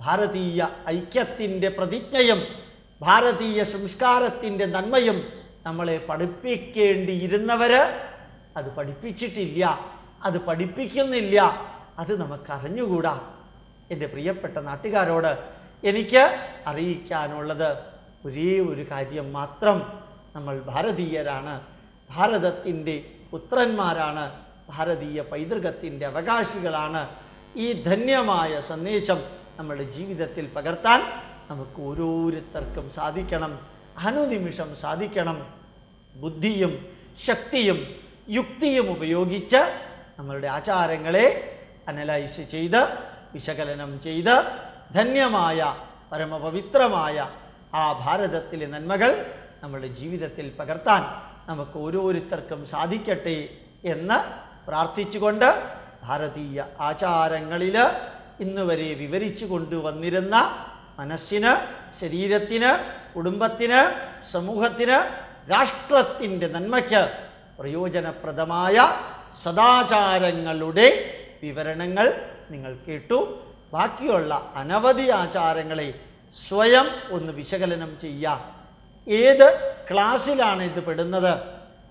ഭാരതീയ ഐക്യത്തിന്റെ പ്രതിജ്ഞയും ഭാരതീയ സംസ്കാരത്തിന്റെ നന്മയും നമ്മളെ പഠിപ്പിക്കേണ്ടിയിരുന്നവര് അത് പഠിപ്പിച്ചിട്ടില്ല അത് പഠിപ്പിക്കുന്നില്ല അത് നമുക്കറിഞ്ഞുകൂടാ? എന്റെ പ്രിയപ്പെട്ട നാട്ടുകാരോട് എനിക്ക് അറിയിക്കാനുള്ളത് ഒരേ ഒരു കാര്യം മാത്രം. നമ്മൾ ഭാരതീയരാണ് ഭാരതത്തിന്റെ പുത്രന്മാരാണ് ഭാരതീയ പൈതൃകത്തിന്റെ അവകാശികളാണ്. ഈ ധന്യമായ സന്ദേശം നമ്മുടെ ജീവിതത്തിൽ പകർത്താൻ നമുക്ക് ഓരോരുത്തർക്കും സാധിക്കണം. അനുനിമിഷം സാധിക്കണം. ബുദ്ധിയും ശക്തിയും യുക്തിയും ഉപയോഗിച്ച് നമ്മളുടെ ആചാരങ്ങളെ അനലൈസ് ചെയ്ത് വിശകലനം ചെയ്ത് ധന്യമായ പരമപവിത്രമായ ആ ഭാരതത്തിലെ നന്മകൾ നമ്മുടെ ജീവിതത്തിൽ പകർത്താൻ നമുക്ക് ഓരോരുത്തർക്കും സാധിക്കട്ടെ എന്ന് പ്രാർത്ഥിച്ചുകൊണ്ട് ഭാരതീയ ആചാരങ്ങളിൽ ഇന്ന് വരെ വിവരിച്ചു കൊണ്ടുവന്നിരുന്ന മനസ്സിന് ശരീരത്തിന് കുടുംബത്തിന് സമൂഹത്തിന് രാഷ്ട്രത്തിന്റെ നന്മയ്ക്ക് പ്രയോജനപ്രദമായ സദാചാരങ്ങളുടെ വിവരണങ്ങൾ നിങ്ങൾ കേട്ടു. ബാക്കിയുള്ള അനവധി ആചാരങ്ങളെ സ്വയം ഒന്ന് വിശകലനം ചെയ്യാം. ഏത് ക്ലാസ്സിലാണ് ഇത് പെടുന്നത്?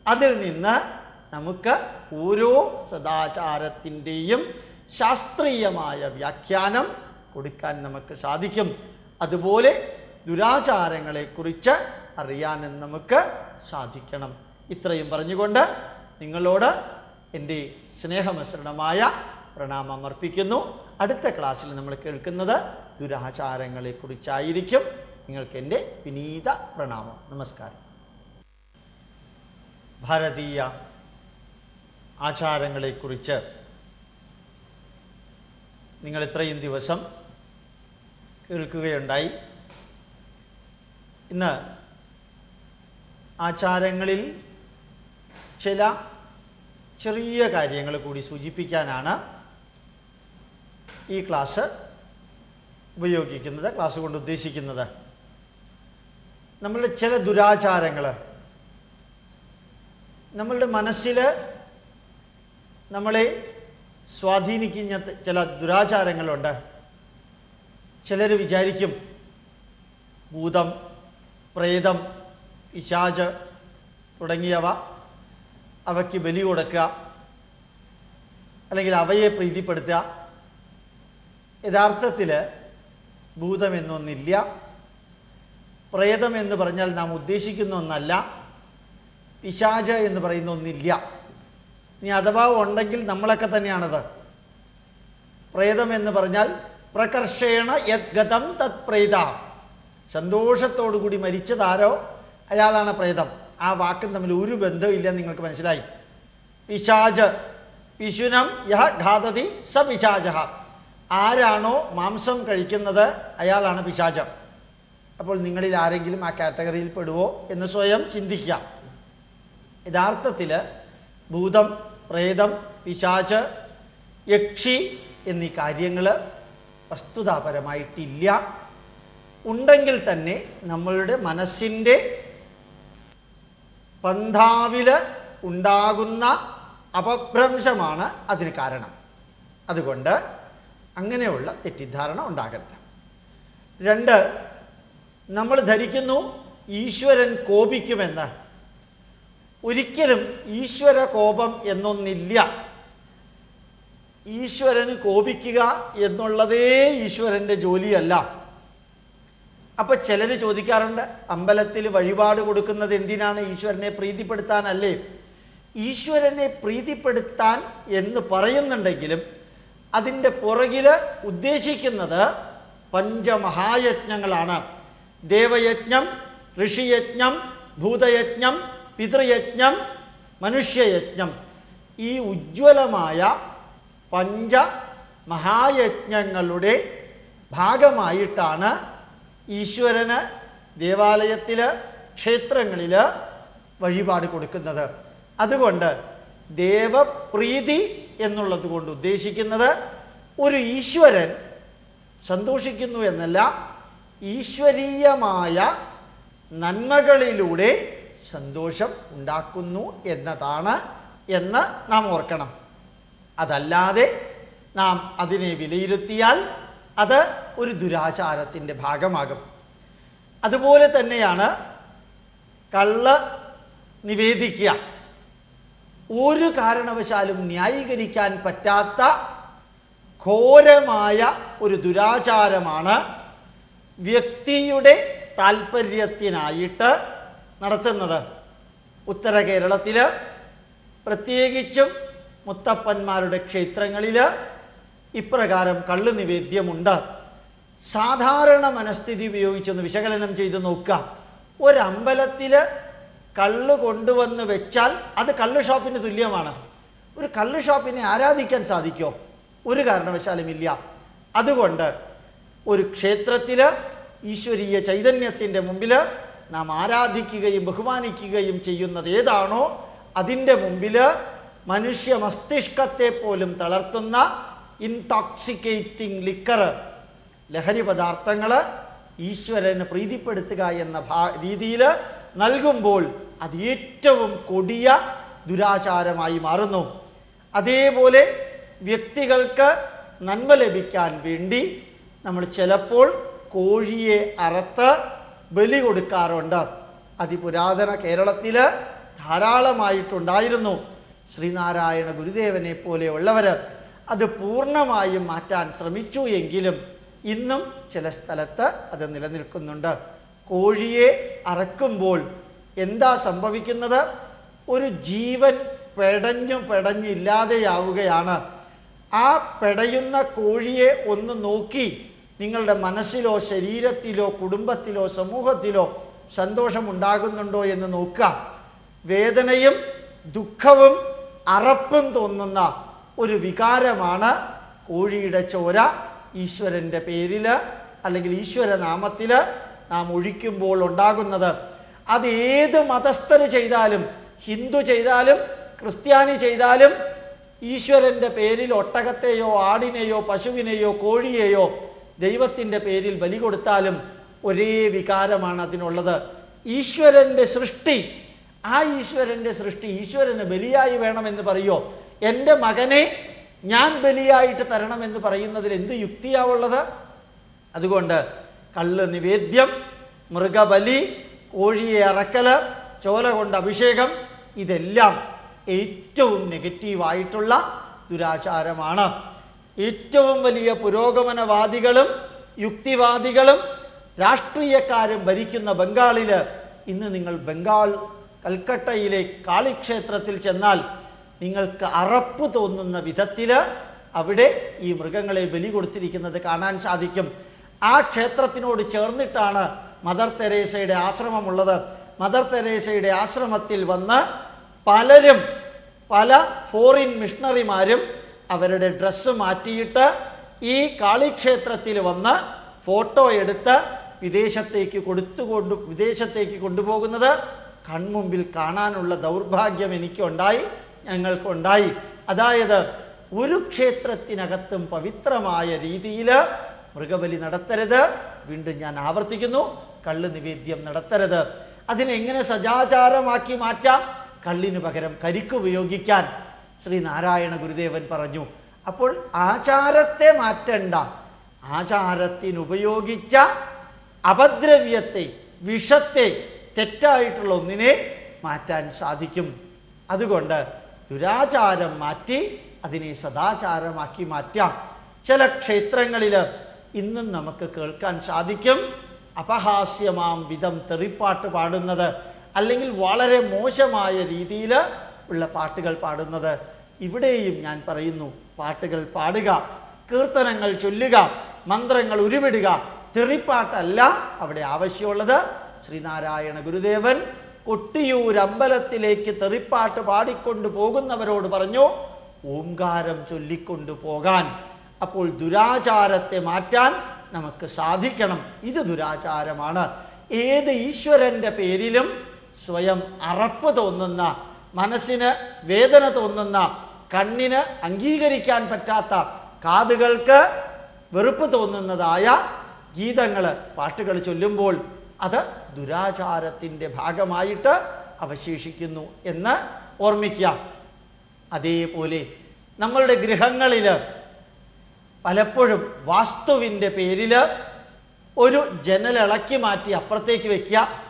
അതിൽ നിന്ന് നമുക്ക് ഓരോ സദാചാരത്തിന്റെയും ശാസ്ത്രീയമായ വ്യാഖ്യാനം കൊടുക്കാൻ നമുക്ക് സാധിക്കും. അതുപോലെ ദുരാചാരങ്ങളെക്കുറിച്ച് അറിയാനും നമുക്ക് സാധിക്കണം. ഇത്രയും പറഞ്ഞുകൊണ്ട് നിങ്ങളോട് എന്റെ സ്നേഹമിശ്രണമായ പ്രണാമം അർപ്പിക്കുന്നു അടുത്ത ക്ലാസ്സിൽ നമ്മൾ കേൾക്കുന്നത് ദുരാചാരങ്ങളെക്കുറിച്ചായിരിക്കും. നിങ്ങൾക്ക് എന്റെ വിനീത പ്രണാമം. നമസ്കാരം. ഭാരതീയ ആചാരങ്ങളെക്കുറിച്ച് നിങ്ങൾ ഇത്രയും ദിവസം കേൾക്കുകയുണ്ടായി. ഇന്ന് ആചാരങ്ങളിൽ ചില ചെറിയ കാര്യങ്ങൾ കൂടി സൂചിപ്പിക്കാനാണ് ഈ ക്ലാസ് ഉപയോഗിക്കുന്നത് ക്ലാസ് കൊണ്ട് ഉദ്ദേശിക്കുന്നത്. നമ്മളുടെ ചില ദുരാചാരങ്ങൾ. നമ്മളുടെ മനസ്സിൽ നമ്മളെ സ്വാധീനിക്കുന്ന ചില ദുരാചാരങ്ങളുണ്ട്. ചിലർ വിചാരിക്കും ഭൂതം പ്രേതം പിശാജ് തുടങ്ങിയവ അവയ്ക്ക് ബലി കൊടുക്കുക അല്ലെങ്കിൽ അവയെ പ്രീതിപ്പെടുത്തുക. യഥാർത്ഥത്തിൽ ഭൂതമെന്നൊന്നില്ല. പ്രേതം എന്ന് പറഞ്ഞാൽ നാം ഉദ്ദേശിക്കുന്ന ഒന്നല്ല. പിശാജ എന്ന് പറയുന്ന ഒന്നില്ല. ഇനി അഥവാ ഉണ്ടെങ്കിൽ നമ്മളൊക്കെ തന്നെയാണത്. പ്രേതം എന്ന് പറഞ്ഞാൽ പ്രകർഷേണ യദ്ഗതം തത് പ്രേത സന്തോഷത്തോടു കൂടി മരിച്ചതാരോ? അയാളാണ് പ്രേതം. ആ വാക്കും തമ്മിൽ ഒരു ബന്ധമില്ലെന്ന് നിങ്ങൾക്ക് മനസ്സിലായി. പിശാജ് പിശുനം യഹ ഘാതതി സ പിശാജ ആരാണോ മാംസം കഴിക്കുന്നത് അയാളാണ് പിശാചം അപ്പോൾ നിങ്ങളിൽ ആരെങ്കിലും ആ കാറ്റഗറിയിൽ പെടുവോ എന്ന് സ്വയം ചിന്തിക്കുക. യഥാർത്ഥത്തിൽ ഭൂതം പ്രേതം പിശാച് യക്ഷി എന്നീ കാര്യങ്ങൾ വസ്തുതാപരമായിട്ടില്ല. ഉണ്ടെങ്കിൽ തന്നെ നമ്മളുടെ മനസ്സിന്റെ പന്ഥാവിൽ ഉണ്ടാകുന്ന അപഭ്രംശമാണ് അതിന് കാരണം. അതുകൊണ്ട് അങ്ങനെയുള്ള തെറ്റിദ്ധാരണ ഉണ്ടാകരുത്. രണ്ട് നമ്മൾ ധരിക്കുന്നു ഈശ്വരൻ കോപിക്കുമെന്ന്. ഒരിക്കലും ഈശ്വര കോപം എന്നൊന്നില്ല. ഈശ്വരന് കോപിക്കുക എന്നുള്ളതേ ഈശ്വരന്റെ ജോലിയല്ല. അപ്പൊ ചിലർ ചോദിക്കാറുണ്ട് അമ്പലത്തിൽ വഴിപാട് കൊടുക്കുന്നത് എന്തിനാണ് ഈശ്വരനെ പ്രീതിപ്പെടുത്താനല്ലേ? ഈശ്വരനെ പ്രീതിപ്പെടുത്താൻ എന്ന് പറയുന്നുണ്ടെങ്കിലും അതിന്റെ പുറകിൽ ഉദ്ദേശിക്കുന്നത് പഞ്ചമഹായജ്ഞങ്ങളാണ്. ദേവയജ്ഞം ഋഷിയജ്ഞം ഭൂതയജ്ഞം പിതൃയജ്ഞം മനുഷ്യയജ്ഞം. ഈ ഉജ്ജ്വലമായ പഞ്ച മഹായജ്ഞങ്ങളുടെ ഭാഗമായിട്ടാണ് ഈശ്വരന് ദേവാലയത്തിൽ ക്ഷേത്രങ്ങളിൽ വഴിപാട് കൊടുക്കുന്നത്. അതുകൊണ്ട് ദേവപ്രീതി എന്നുള്ളത് കൊണ്ട് ഉദ്ദേശിക്കുന്നത് ഒരു ഈശ്വരൻ സന്തോഷിക്കുന്നു എന്നല്ല ഈശ്വരീയമായ നന്മകളിലൂടെ സന്തോഷം ഉണ്ടാക്കുന്നു എന്നതാണ് എന്ന് നാം ഓർക്കണം. അതല്ലാതെ നാം അതിനെ വിലയിരുത്തിയാൽ അത് ഒരു ദുരാചാരത്തിന്റെ ഭാഗമാകും. അതുപോലെ തന്നെയാണ് കള്ള് നിവേദിക്കുക. ഒരു കാരണവശാലും ന്യായീകരിക്കാൻ പറ്റാത്ത ഘോരമായ ഒരു ദുരാചാരമാണ് വ്യക്തിയുടെ താല്പര്യത്തിനായിട്ട് നടത്തുന്നത്. ഉത്തര കേരളത്തിൽ പ്രത്യേകിച്ചും മുത്തപ്പന്മാരുടെ ക്ഷേത്രങ്ങളിൽ ഇപ്രകാരം കള്ളു നിവേദ്യമുണ്ട് സാധാരണ മനസ്ഥിതി ഉപയോഗിച്ചൊന്ന് വിശകലനം ചെയ്ത് നോക്കുക. ഒരമ്പലത്തിൽ കള്ള് കൊണ്ടുവന്ന് വെച്ചാൽ അത് കള്ള് ഷോപ്പിന് തുല്യമാണ്. ഒരു കള്ള് ഷോപ്പിനെ ആരാധിക്കാൻ സാധിക്കോ? ഒരു കാരണവശാലും ഇല്ല. അതുകൊണ്ട് ഒരു ക്ഷേത്രത്തിൽ ഈശ്വരീയ ചൈതന്യത്തിന്റെ മുമ്പിൽ നാം ആരാധിക്കുകയും ബഹുമാനിക്കുകയും ചെയ്യുന്നത് ഏതാണോ അതിന്റെ മുമ്പിൽ മനുഷ്യ മസ്തിഷ്കത്തെ പോലും തളർത്തുന്ന ഇൻടോക്സിക്കേറ്റിംഗ് ലിക്കർ ലഹരി പദാർത്ഥങ്ങൾ ഈശ്വരന് പ്രീതിപ്പെടുത്തുക എന്ന രീതിയിൽ നൽകുമ്പോൾ അത് ഏറ്റവും കൊടിയ ദുരാചാരമായി മാറുന്നു. അതേപോലെ വ്യക്തികൾക്ക് നന്മ ലഭിക്കാൻ വേണ്ടി നമ്മൾ ചിലപ്പോൾ കോഴിയെ അറത്ത് ബലി കൊടുക്കാറുണ്ട്. അതിപുരാതന കേരളത്തിൽ ധാരാളമായിട്ടുണ്ടായിരുന്നു. ശ്രീനാരായണ ഗുരുദേവനെ പോലെയുള്ളവർ അത് പൂർണമായും മാറ്റാൻ ശ്രമിച്ചു എങ്കിലും ഇന്നും ചില സ്ഥലത്ത് അത് നിലനിൽക്കുന്നുണ്ട്. കോഴിയെ അറക്കുമ്പോൾ എന്താ സംഭവിക്കുന്നത്? ഒരു ജീവൻ പെടഞ്ഞു പെടഞ്ഞില്ലാതെയാവുകയാണ് ആ പെടയുന്ന കോഴിയെ ഒന്ന് നോക്കി നിങ്ങളുടെ മനസ്സിലോ ശരീരത്തിലോ കുടുംബത്തിലോ സമൂഹത്തിലോ സന്തോഷമുണ്ടാകുന്നുണ്ടോ എന്ന് നോക്കുക. വേദനയും ദുഃഖവും അറപ്പും തോന്നുന്ന ഒരു വികാരമാണ് കോഴിയുടെ ചോര ഈശ്വരന്റെ പേരിൽ അല്ലെങ്കിൽ ഈശ്വരനാമത്തിൽ നാം ഒഴിക്കുമ്പോൾ ഉണ്ടാകുന്നത്. അത് ഏത് മതസ്ഥർ ചെയ്താലും ഹിന്ദു ചെയ്താലും ക്രിസ്ത്യാനി ചെയ്താലും ഈശ്വരന്റെ പേരിൽ ഒട്ടകത്തെയോ ആടിനെയോ പശുവിനെയോ കോഴിയെയോ ദൈവത്തിന്റെ പേരിൽ ബലി കൊടുത്താലും ഒരേ വികാരമാണ് അതിനുള്ളത്. ഈശ്വരന്റെ സൃഷ്ടി ആ ഈശ്വരന്റെ സൃഷ്ടി ഈശ്വരന് ബലിയായി വേണമെന്ന് പറയുമോ എന്റെ മകനെ ഞാൻ ബലിയായിട്ട് തരണം എന്ന് പറയുന്നതിൽ എന്ത് യുക്തിയാവുള്ളത്? അതുകൊണ്ട് കള്ള് നിവേദ്യം മൃഗബലി കോഴിയെ അറക്കൽ ചോല കൊണ്ട് അഭിഷേകം ഇതെല്ലാം ഏറ്റവും നെഗറ്റീവായിട്ടുള്ള ദുരാചാരമാണ്. ഏറ്റവും വലിയ പുരോഗമനവാദികളും യുക്തിവാദികളും രാഷ്ട്രീയക്കാരും ഭരിക്കുന്ന ബംഗാളിൽ ഇന്ന് നിങ്ങൾ ബംഗാൾ കൽക്കട്ടയിലെ കാളിക്ഷേത്രത്തിൽ ചെന്നാൽ നിങ്ങൾക്ക് അറപ്പ് തോന്നുന്ന വിധത്തിൽ അവിടെ ഈ മൃഗങ്ങളെ ബലി കൊടുത്തിരിക്കുന്നത് കാണാൻ സാധിക്കും. ആ ക്ഷേത്രത്തിനോട് ചേർന്നിട്ടാണ് മദർ തെരേസയുടെ ആശ്രമമുള്ളത്. മദർ തെരേസയുടെ ആശ്രമത്തിൽ വന്ന് പലരും പല ഫോറിൻ മിഷണറിമാരും അവരുടെ ഡ്രസ്സ് മാറ്റിയിട്ട് ഈ കാളിക്ഷേത്രത്തിൽ വന്ന് ഫോട്ടോ എടുത്ത് വിദേശത്തേക്ക് കൊടുത്തുകൊണ്ട് വിദേശത്തേക്ക് കൊണ്ടുപോകുന്നത് കൺമുമ്പിൽ കാണാനുള്ള ദൗർഭാഗ്യം എനിക്കുണ്ടായി. ഞങ്ങൾക്കുണ്ടായി. അതായത് ഒരു ക്ഷേത്രത്തിനകത്തും പവിത്രമായ രീതിയിൽ മൃഗബലി നടത്തരുത്. വീണ്ടും ഞാൻ ആവർത്തിക്കുന്നു. കള്ള് നിവേദ്യം നടത്തരുത്. അതിനെങ്ങനെ സജാചാരമാക്കി മാറ്റാം? കള്ളിനു പകരം കരിക്ക് ഉപയോഗിക്കാൻ ശ്രീ നാരായണ ഗുരുദേവൻ പറഞ്ഞു. അപ്പോൾ ആചാരത്തെ മാറ്റണ്ട. ആചാരത്തിനുപയോഗിച്ച അപദ്രവ്യത്തെ വിഷത്തെ തെറ്റായിട്ടുള്ള ഒന്നിനെ മാറ്റാൻ സാധിക്കും. അതുകൊണ്ട് ദുരാചാരം മാറ്റി അതിനെ സദാചാരമാക്കി മാറ്റാം. ചില ക്ഷേത്രങ്ങളിൽ ഇന്നും നമുക്ക് കേൾക്കാൻ സാധിക്കും. അപഹാസ്യമാം വിധം തെറിപ്പാട്ട് പാടുന്നത് അല്ലെങ്കിൽ വളരെ മോശമായ രീതിയിൽ ഉള്ള പാട്ടുകൾ പാടുന്നത്. ഇവിടെയും ഞാൻ പറയുന്നു പാട്ടുകൾ പാടുക കീർത്തനങ്ങൾ ചൊല്ലുക മന്ത്രങ്ങൾ ഉരുവിടുക തെറിപ്പാട്ടല്ല അവിടെ ആവശ്യമുള്ളത്. ശ്രീനാരായണ ഗുരുദേവൻ കൊട്ടിയൂർ അമ്പലത്തിലേക്ക് തെറിപ്പാട്ട് പാടിക്കൊണ്ട് പോകുന്നവരോട് പറഞ്ഞു ഓംകാരം ചൊല്ലിക്കൊണ്ടു പോകാൻ അപ്പോൾ ദുരാചാരത്തെ മാറ്റാൻ നമുക്ക് സാധിക്കണം. ഇത് ദുരാചാരമാണ്. ഏത് ഈശ്വരന്റെ പേരിലും സ്വയം അറപ്പ് തോന്നുന്ന മനസ്സിന് വേദന തോന്നുന്ന കണ്ണിന് അംഗീകരിക്കാൻ പറ്റാത്ത കാതുകൾക്ക് വെറുപ്പ് തോന്നുന്നതായ ഗീതങ്ങൾ പാട്ടുകൾ ചൊല്ലുമ്പോൾ അത് ദുരാചാരത്തിന്റെ ഭാഗമായിട്ട് അവശേഷിക്കുന്നു എന്ന് ഓർമ്മിക്കുക. അതേപോലെ നമ്മളുടെ ഗൃഹങ്ങളിൽ പലപ്പോഴും വാസ്തുവിന്റെ പേരിൽ ഒരു ജനലിളക്കി മാറ്റി അപ്പുറത്തേക്ക് വെക്കുക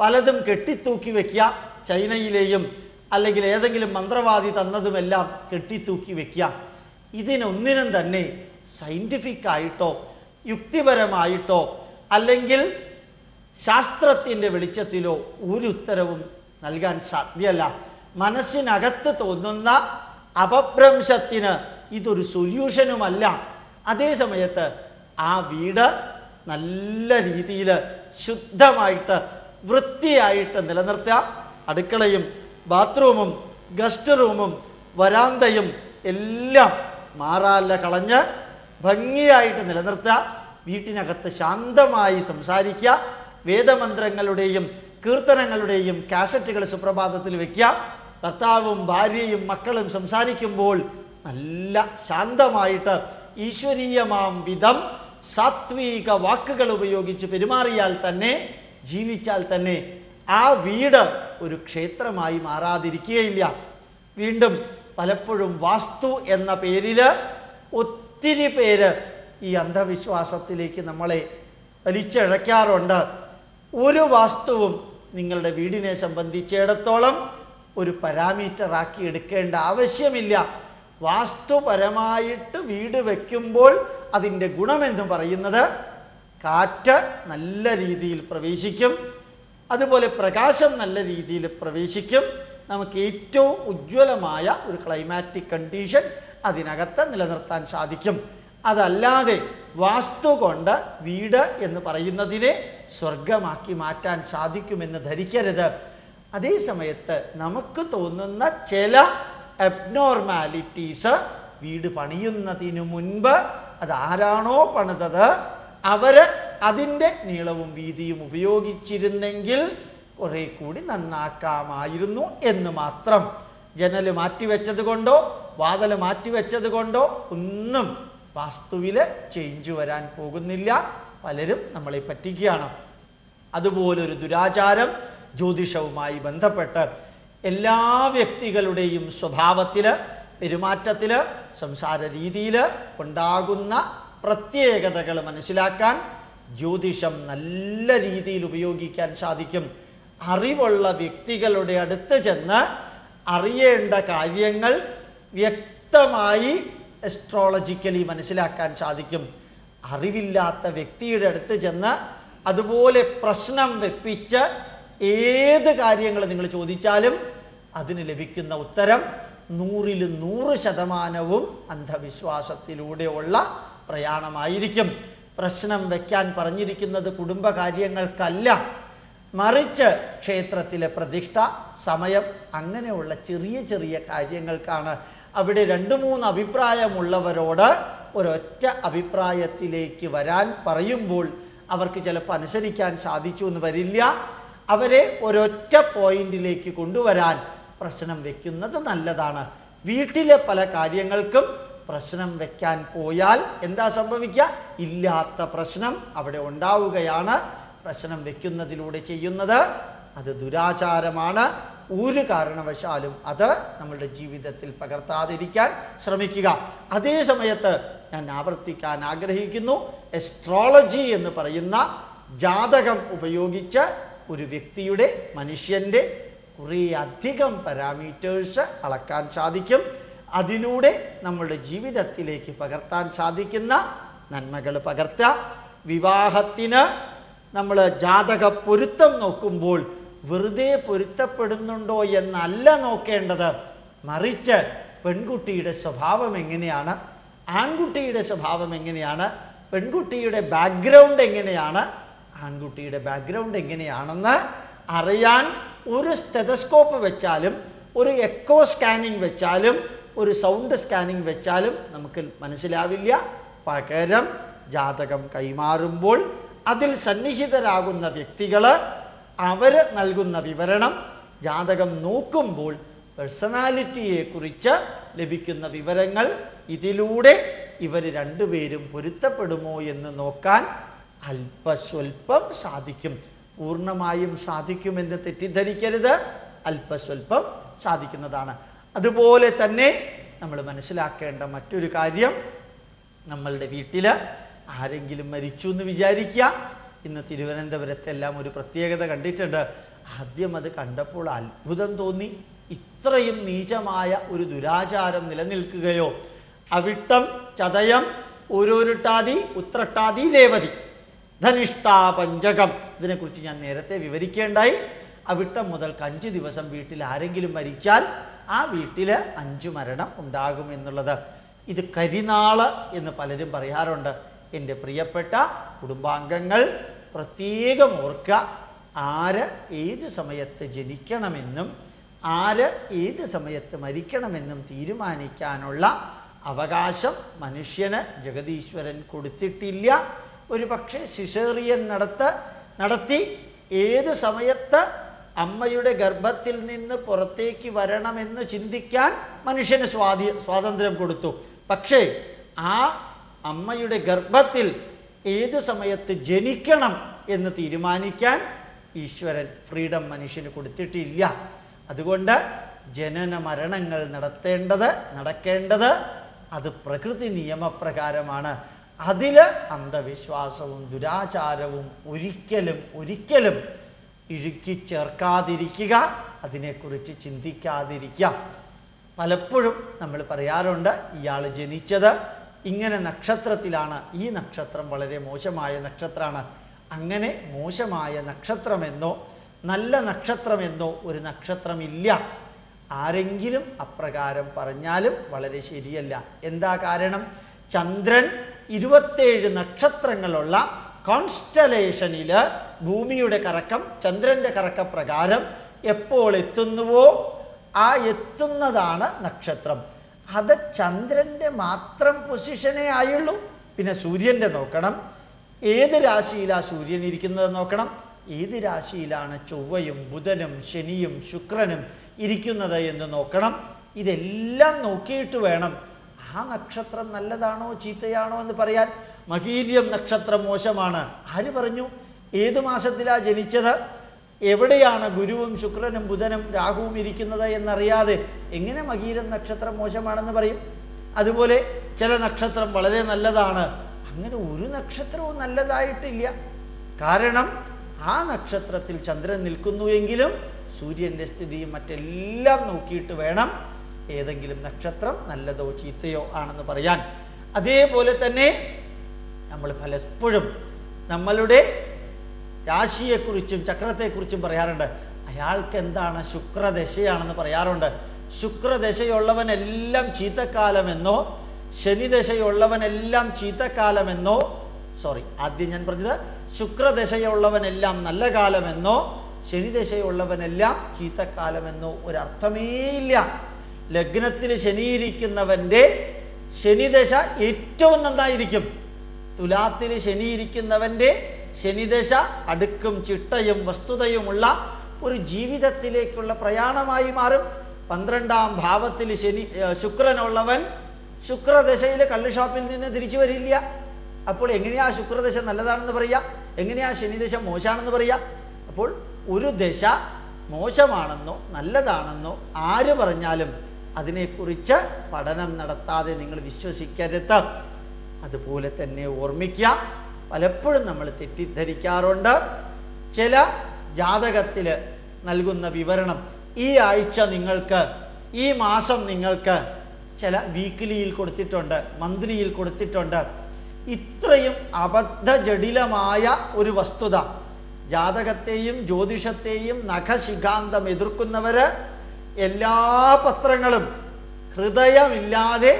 പലതും കെട്ടിത്തൂക്കി വെക്കുക ചൈനയിലെയും അല്ലെങ്കിൽ ഏതെങ്കിലും മന്ത്രവാദി തന്നതുമെല്ലാം കെട്ടിത്തൂക്കി വെക്കുക. ഇതിനൊന്നിനും തന്നെ സയന്റിഫിക് ആയിട്ടോ യുക്തിപരമായിട്ടോ അല്ലെങ്കിൽ ശാസ്ത്രത്തിന്റെ വെളിച്ചത്തിലോ ഒരു ഉത്തരവും നൽകാൻ സാധ്യല്ല മനസ്സിനകത്ത് തോന്നുന്ന അപഭ്രംശത്തിന് ഇതൊരു സൊല്യൂഷനുമല്ല അതേ സമയത്ത് ആ വീട് നല്ല രീതിയിൽ ശുദ്ധമായിട്ട് വൃത്തിയായിട്ട് നിലനിർത്തുക. അടുക്കളയും ബാത്റൂമും ഗസ്റ്റ് റൂമും വരാന്തയും എല്ലാം മാറാല്ല കളഞ്ഞ് ഭംഗിയായിട്ട് നിലനിർത്തുക. വീട്ടിനകത്ത് ശാന്തമായി സംസാരിക്കുക. വേദമന്ത്രങ്ങളുടെയും കീർത്തനങ്ങളുടെയും കാസറ്റുകൾ സുപ്രഭാതത്തിൽ വയ്ക്കുക ഭർത്താവും ഭാര്യയും മക്കളും സംസാരിക്കുമ്പോൾ നല്ല ശാന്തമായിട്ട് ഈശ്വരീയമാം വിധം സാത്വിക വാക്കുകൾ ഉപയോഗിച്ച് പെരുമാറിയാൽ തന്നെ ജീവിച്ചാൽ തന്നെ ആ വീട് ഒരു ക്ഷേത്രമായി മാറാതിരിക്കുകയില്ല. വീണ്ടും പലപ്പോഴും വാസ്തു എന്ന പേരിൽ ഒത്തിരി പേര് ഈ അന്ധവിശ്വാസത്തിലേക്ക് നമ്മളെ വലിച്ചിഴയ്ക്കാറുണ്ട് ഒരു വാസ്തുവും നിങ്ങളുടെ വീടിനെ സംബന്ധിച്ചിടത്തോളം ഒരു പാരാമീറ്റർ ആക്കി എടുക്കേണ്ട ആവശ്യമില്ല. വാസ്തുപരമായിട്ട് വീട് വയ്ക്കുമ്പോൾ അതിന്റെ ഗുണമെന്ന് പറയുന്നത് കാറ്റ് നല്ല രീതിയിൽ പ്രവേശിക്കും അതുപോലെ പ്രകാശം നല്ല രീതിയിൽ പ്രവേശിക്കും. നമുക്ക് ഏറ്റവും ഉജ്ജ്വലമായ ഒരു ക്ലൈമാറ്റിക് കണ്ടീഷൻ അതിനകത്ത് നിലനിർത്താൻ സാധിക്കും. അതല്ലാതെ വാസ്തു കൊണ്ട് വീട് എന്ന് പറയുന്നതിനെ സ്വർഗമാക്കി മാറ്റാൻ സാധിക്കുമെന്ന് ധരിക്കരുത്. അതേ സമയത്ത് നമുക്ക് തോന്നുന്ന ചില അബ്നോർമാലിറ്റീസ് വീട് പണിയുന്നതിനു മുൻപ് അതാരാണോ പണിതത് അവർ അതിന്റെ നീളവും വീതിയും ഉപയോഗിച്ചിരുന്നെങ്കിൽ കുറെ കൂടി നന്നാക്കാമായിരുന്നു എന്ന് മാത്രം. ജനൽ മാറ്റിവെച്ചത് കൊണ്ടോ വാതൽ മാറ്റിവെച്ചത് കൊണ്ടോ ഒന്നും വാസ്തുവിൽ ചേഞ്ച് വരാൻ പോകുന്നില്ല. പലരും നമ്മളെ പറ്റിക്കുകയാണ്. അതുപോലൊരു ദുരാചാരം ജ്യോതിഷവുമായി ബന്ധപ്പെട്ട് എല്ലാ വ്യക്തികളുടെയും സ്വഭാവത്തിൽ പെരുമാറ്റത്തിൽ സംസാര രീതിയിൽ ഉണ്ടാകുന്ന പ്രത്യേകതകൾ മനസ്സിലാക്കാൻ ജ്യോതിഷം നല്ല രീതിയിൽ ഉപയോഗിക്കാൻ സാധിക്കും. അറിവുള്ള വ്യക്തികളുടെ അടുത്ത് ചെന്ന് അറിയേണ്ട കാര്യങ്ങൾ വ്യക്തമായി എസ്ട്രോളജിക്കലി മനസ്സിലാക്കാൻ സാധിക്കും. അറിവില്ലാത്ത വ്യക്തിയുടെ അടുത്ത് ചെന്ന് അതുപോലെ പ്രശ്നം വെപ്പിച്ച് ഏത് കാര്യങ്ങൾ നിങ്ങൾ ചോദിച്ചാലും അതിന് ലഭിക്കുന്ന ഉത്തരം നൂറിൽ നൂറ് ശതമാനവും അന്ധവിശ്വാസത്തിലൂടെയുള്ള പ്രയാണമായിരിക്കും. പ്രശ്നം വയ്ക്കാൻ പറഞ്ഞിരിക്കുന്നത് കുടുംബകാര്യങ്ങൾക്കല്ല മറിച്ച് ക്ഷേത്രത്തിലെ പ്രതിഷ്ഠ സമയം അങ്ങനെയുള്ള ചെറിയ ചെറിയ കാര്യങ്ങൾക്കാണ് അവിടെ രണ്ട് മൂന്ന് അഭിപ്രായമുള്ളവരോട് ഒരൊറ്റ അഭിപ്രായത്തിലേക്ക് വരാൻ പറയുമ്പോൾ അവർക്ക് ചിലപ്പോൾ അനുസരിക്കാൻ സാധിച്ചു എന്ന് വരില്ല. അവരെ ഒരൊറ്റ പോയിന്റിലേക്ക് കൊണ്ടുവരാൻ പ്രശ്നം വെക്കുന്നത് നല്ലതാണ്. വീട്ടിലെ പല കാര്യങ്ങൾക്കും പ്രശ്നം വെക്കാൻ പോയാൽ എന്താ സംഭവിക്കുക? ഇല്ലാത്ത പ്രശ്നം അവിടെ ഉണ്ടാവുകയാണ്. പ്രശ്നം വെക്കുന്നതിലൂടെ ചെയ്യുന്നത് അത് ദുരാചാരമാണ്. ഒരു കാരണവശാലും അത് നമ്മളുടെ ജീവിതത്തിൽ പകർത്താതിരിക്കാൻ ശ്രമിക്കുക. അതേ സമയത്ത് ഞാൻ ആവർത്തിക്കാൻ ആഗ്രഹിക്കുന്നു. എസ്ട്രോളജി എന്ന് പറയുന്ന ജാതകം ഉപയോഗിച്ച് ഒരു വ്യക്തിയുടെ മനുഷ്യന്റെ കുറേ അധികം പാരാമീറ്റേഴ്സ് അളക്കാൻ സാധിക്കും. അതിലൂടെ നമ്മളുടെ ജീവിതത്തിലേക്ക് പകർത്താൻ സാധിക്കുന്ന നന്മകൾ പകർത്തുക. വിവാഹത്തിന് നമ്മൾ ജാതക പൊരുത്തം നോക്കുമ്പോൾ വെറുതെ പൊരുത്തപ്പെടുന്നുണ്ടോ എന്നല്ല നോക്കേണ്ടത്. മറിച്ച് പെൺകുട്ടിയുടെ സ്വഭാവം എങ്ങനെയാണ്? ആൺകുട്ടിയുടെ സ്വഭാവം എങ്ങനെയാണ്? പെൺകുട്ടിയുടെ ബാക്ക്ഗ്രൗണ്ട് എങ്ങനെയാണ്? ആൺകുട്ടിയുടെ ബാക്ക്ഗ്രൗണ്ട് എങ്ങനെയാണെന്ന് അറിയാൻ ഒരു സ്റ്റെതസ്കോപ്പ് വെച്ചാലും ഒരു എക്കോ സ്കാനിങ് വെച്ചാലും ഒരു സൗണ്ട് സ്കാനിങ് വെച്ചാലും നമുക്ക് മനസ്സിലാവില്ല. പകരം ജാതകം കൈമാറുമ്പോൾ അതിൽ സന്നിഹിതരാകുന്ന വ്യക്തികൾ അവർ നൽകുന്ന വിവരണം ജാതകം നോക്കുമ്പോൾ പേഴ്സണാലിറ്റിയെക്കുറിച്ച് ലഭിക്കുന്ന വിവരങ്ങൾ ഇതിലൂടെ ഇവർ രണ്ടുപേരും പൊരുത്തപ്പെടുമോ എന്ന് നോക്കാൻ അല്പസ്വല്പം സാധിക്കും. പൂർണമായും സാധിക്കുമെന്ന് തെറ്റിദ്ധരിക്കരുത്. അല്പസ്വല്പം സാധിക്കുന്നതാണ്. അതുപോലെ തന്നെ നമ്മൾ മനസ്സിലാക്കേണ്ട മറ്റൊരു കാര്യം നമ്മളുടെ വീട്ടിൽ ആരെങ്കിലും മരിച്ചു എന്ന് വിചാരിക്കുക. ഇന്ന് തിരുവനന്തപുരത്തെല്ലാം ഒരു പ്രത്യേകത കണ്ടിട്ടുണ്ട്. ആദ്യം അത് കണ്ടപ്പോൾ അത്ഭുതം തോന്നി. ഇത്രയും നീചമായ ഒരു ദുരാചാരം നിലനിൽക്കുകയോ? അവിട്ടം ചതയം ഓരോരുട്ടാതി ഉത്രട്ടാതി ലേവതി. ധനിഷ്ഠാ പഞ്ചകം. ഇതിനെക്കുറിച്ച് ഞാൻ നേരത്തെ വിവരിക്കേണ്ടായി. അവിട്ടം മുതൽ അഞ്ച് ദിവസം വീട്ടിൽ ആരെങ്കിലും മരിച്ചാൽ ആ വീട്ടിൽ അഞ്ചു മരണം ഉണ്ടാകും എന്നുള്ളത്. ഇത് കരിനാൾ എന്ന് പലരും പറയാറുണ്ട്. എന്റെ പ്രിയപ്പെട്ട കുടുംബാംഗങ്ങൾ പ്രത്യേകം ഓർക്കുക ആര് ഏത് സമയത്ത് ജനിക്കണമെന്നും ആര് ഏത് സമയത്ത് മരിക്കണമെന്നും തീരുമാനിക്കാനുള്ള അവകാശം മനുഷ്യന് ജഗതീശ്വരൻ കൊടുത്തിട്ടില്ല. ഒരു പക്ഷേ സിസേറിയൻ നടത്ത നടത്തി ഏത് സമയത്ത് അമ്മയുടെ ഗർഭത്തിൽ നിന്ന് പുറത്തേക്ക് വരണമെന്ന് ചിന്തിക്കാൻ മനുഷ്യന് സ്വാതി സ്വാതന്ത്ര്യം കൊടുത്തു. പക്ഷേ ആ അമ്മയുടെ ഗർഭത്തിൽ ഏത് സമയത്ത് ജനിക്കണം എന്ന് തീരുമാനിക്കാൻ ഈശ്വരൻ ഫ്രീഡം മനുഷ്യന് കൊടുത്തിട്ടില്ല. അതുകൊണ്ട് ജനന മരണങ്ങൾ നടത്തേണ്ടത് നടക്കേണ്ടത് അത് പ്രകൃതി നിയമപ്രകാരമാണ്. അതിൽ അന്ധവിശ്വാസവും ദുരാചാരവും ഒരിക്കലും ഒരിക്കലും ഇഴുക്കി ചേർക്കാതിരിക്കുക അതിനെക്കുറിച്ച് ചിന്തിക്കാതിരിക്കുക പലപ്പോഴും നമ്മൾ പറയാറുണ്ട് ഇയാൾ ജനിച്ചത് ഇങ്ങനെ നക്ഷത്രത്തിലാണ് ഈ നക്ഷത്രം വളരെ മോശമായ നക്ഷത്രമാണ് അങ്ങനെ മോശമായ നക്ഷത്രമെന്നോ നല്ല നക്ഷത്രമെന്നോ ഒരു നക്ഷത്രമില്ല. ആരെങ്കിലും അപ്രകാരം പറഞ്ഞാലും വളരെ ശരിയല്ല. എന്താ കാരണം? ചന്ദ്രൻ ഇരുപത്തേഴ് നക്ഷത്രങ്ങളുള്ള കോൺസ്റ്റലേഷനിൽ ഭൂമിയുടെ കറക്കം ചന്ദ്രന്റെ കറക്കപ്രകാരം എപ്പോൾ എത്തുന്നുവോ ആ എത്തുന്നതാണ് നക്ഷത്രം. അത് ചന്ദ്രന്റെ മാത്രം പൊസിഷനേ ആയുള്ളൂ. പിന്നെ സൂര്യന്റെ നോക്കണം. ഏത് രാശിയിലാണ് സൂര്യൻ ഇരിക്കുന്നത് നോക്കണം? ഏത് രാശിയിലാണ് ചൊവ്വയും ബുധനും ശനിയും ശുക്രനും ഇരിക്കുന്നത് എന്ന് നോക്കണം? ഇതെല്ലാം നോക്കിയിട്ട് വേണം. ആ നക്ഷത്രം നല്ലതാണോ ചീത്തയാണോ എന്ന് പറയാൻ മഹീര്യം നക്ഷത്രം മോശമാണ്. ആര് പറഞ്ഞു? ഏത് മാസത്തിലാണ് ജനിച്ചത്? എവിടെയാണ് ഗുരുവും ശുക്രനും ബുധനും രാഹുവും ഇരിക്കുന്നത് എന്നറിയാതെ എങ്ങനെ മകീരം നക്ഷത്രം മോശമാണെന്ന് പറയും? അതുപോലെ ചില നക്ഷത്രം വളരെ നല്ലതാണ്. അങ്ങനെ ഒരു നക്ഷത്രവും നല്ലതായിട്ടില്ല. കാരണം ആ നക്ഷത്രത്തിൽ ചന്ദ്രൻ നിൽക്കുന്നു എങ്കിലും സൂര്യന്റെ സ്ഥിതിയും മറ്റെല്ലാം നോക്കിയിട്ട് വേണം ഏതെങ്കിലും നക്ഷത്രം നല്ലതോ ചീത്തയോ ആണെന്ന് പറയാൻ. അതേപോലെ തന്നെ നമ്മൾ പലപ്പോഴും നമ്മളുടെ രാശിയെക്കുറിച്ചും ചക്രത്തെക്കുറിച്ചും പറയാറുണ്ട്. അയാൾക്ക് എന്താണ് ശുക്രദശയാണെന്ന് പറയാറുണ്ട്. ശുക്രദശയുള്ളവനെല്ലാം ചീത്തക്കാലമെന്നോ ശനിദശയുള്ളവനെല്ലാം ചീത്തക്കാലമെന്നോ സോറി ആദ്യം ഞാൻ പറഞ്ഞത് ശുക്രദശയുള്ളവനെല്ലാം നല്ല കാലമെന്നോ ശനിദശയുള്ളവനെല്ലാം ചീത്തക്കാലമെന്നോ ഒരർത്ഥമേയില്ല ലഗ്നത്തിൽ ശനിയിരിക്കുന്നവന്റെ ശനിദശ ഏറ്റവും നന്നായിരിക്കും. തുലാത്തിൽ ശനിയിരിക്കുന്നവന്റെ ശനിദശ അടുക്കും ചിട്ടയും വസ്തുതയുമുള്ള ഒരു ജീവിതത്തിലേക്കുള്ള പ്രയാണമായി മാറും. പന്ത്രണ്ടാം ഭാവത്തിൽ ശനി ശുക്രനുള്ളവൻ ശുക്രദശയിൽ കള്ള് ഷോപ്പിൽ നിന്ന് തിരിച്ചു വരില്ല. അപ്പോൾ എങ്ങനെയാ ശുക്രദശ നല്ലതാണെന്ന് പറയുക എങ്ങനെയാ ശനിദശ മോശമാണെന്ന് പറയുക അപ്പോൾ ഒരു ദശ മോശമാണെന്നോ നല്ലതാണെന്നോ ആര് പറഞ്ഞാലും അതിനെക്കുറിച്ച് പഠനം നടത്താതെ നിങ്ങൾ വിശ്വസിക്കരുത്. അതുപോലെ തന്നെ ഓർമ്മിക്കുക പലപ്പോഴും നമ്മൾ തെറ്റിദ്ധരിക്കാറുണ്ട്. ചില ജാതകത്തിൽ നൽകുന്ന വിവരണം ഈ ആഴ്ച നിങ്ങൾക്ക് ഈ മാസം നിങ്ങൾക്ക് ചില വീക്കിലിയിൽ കൊടുത്തിട്ടുണ്ട് മന്ത്രിയിൽ കൊടുത്തിട്ടുണ്ട്. ഇത്രയും അബദ്ധ ജടിലമായ ഒരു വസ്തുത. ജാതകത്തെയും ജ്യോതിഷത്തെയും നഖശിഖാന്തം എതിർക്കുന്നവര് എല്ലാ പത്രങ്ങളും ഹൃദയമില്ലാതെ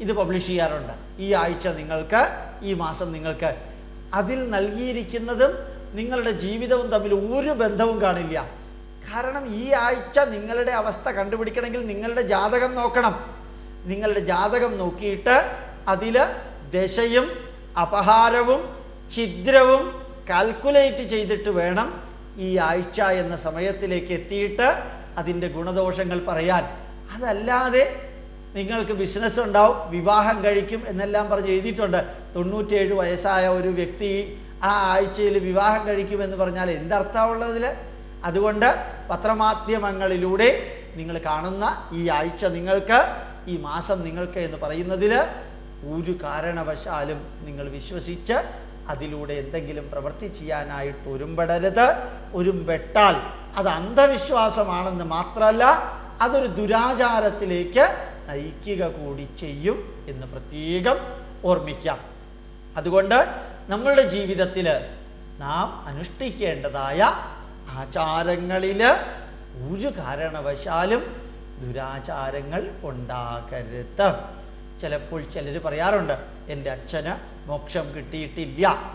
ഇത് പബ്ലിഷ് ചെയ്യാറുണ്ട്. ഈ ആഴ്ച നിങ്ങൾക്ക് ഈ മാസം നിങ്ങൾക്ക് അതിൽ നൽകിയിരിക്കുന്നതും നിങ്ങളുടെ ജീവിതവും തമ്മിൽ ഒരു ബന്ധവും കാണില്ല. കാരണം ഈ ആഴ്ച നിങ്ങളുടെ അവസ്ഥ കണ്ടുപിടിക്കണമെങ്കിൽ നിങ്ങളുടെ ജാതകം നോക്കണം. നിങ്ങളുടെ ജാതകം നോക്കിയിട്ട് അതിൽ ദശയും അപഹാരവും ഛിദ്രവും കാൽക്കുലേറ്റ് ചെയ്തിട്ട് വേണം ഈ ആഴ്ച എന്ന സമയത്തിലേക്ക് എത്തിയിട്ട് അതിന്റെ ഗുണദോഷങ്ങൾ പറയാൻ. അതല്ലാതെ നിങ്ങൾക്ക് ബിസിനസ് ഉണ്ടാവും വിവാഹം കഴിക്കും എന്നെല്ലാം പറഞ്ഞ് എഴുതിയിട്ടുണ്ട്. തൊണ്ണൂറ്റേഴ് വയസ്സായ ഒരു വ്യക്തി ആ ആഴ്ചയിൽ വിവാഹം കഴിക്കുമെന്ന് പറഞ്ഞാൽ എന്തർത്ഥമുള്ളതിൽ അതുകൊണ്ട് പത്രമാധ്യമങ്ങളിലൂടെ നിങ്ങൾ കാണുന്ന ഈ ആഴ്ച നിങ്ങൾക്ക് ഈ മാസം നിങ്ങൾക്ക് എന്ന് പറയുന്നതിൽ ഒരു കാരണവശാലും നിങ്ങൾ വിശ്വസിച്ച് അതിലൂടെ എന്തെങ്കിലും പ്രവൃത്തി ചെയ്യാനായിട്ട് ഒരുമ്പെടരുത്. ഒരുമ്പെട്ടാൽ അത് അന്ധവിശ്വാസമാണെന്ന് മാത്രമല്ല അതൊരു ദുരാചാരത്തിലേക്ക് നയിക്കുക കൂടി ചെയ്യും എന്ന് പ്രത്യേകം ഓർമ്മിക്കാം. അതുകൊണ്ട് നമ്മളുടെ ജീവിതത്തിൽ നാം അനുഷ്ഠിക്കേണ്ടതായ ആചാരങ്ങളിൽ ഒരു കാരണവശാലും ദുരാചാരങ്ങൾ ഉണ്ടാകരുത്. ചിലപ്പോൾ ചിലർ പറയാറുണ്ട് എന്റെ അച്ഛന് മോക്ഷം കിട്ടിയിട്ടില്ല.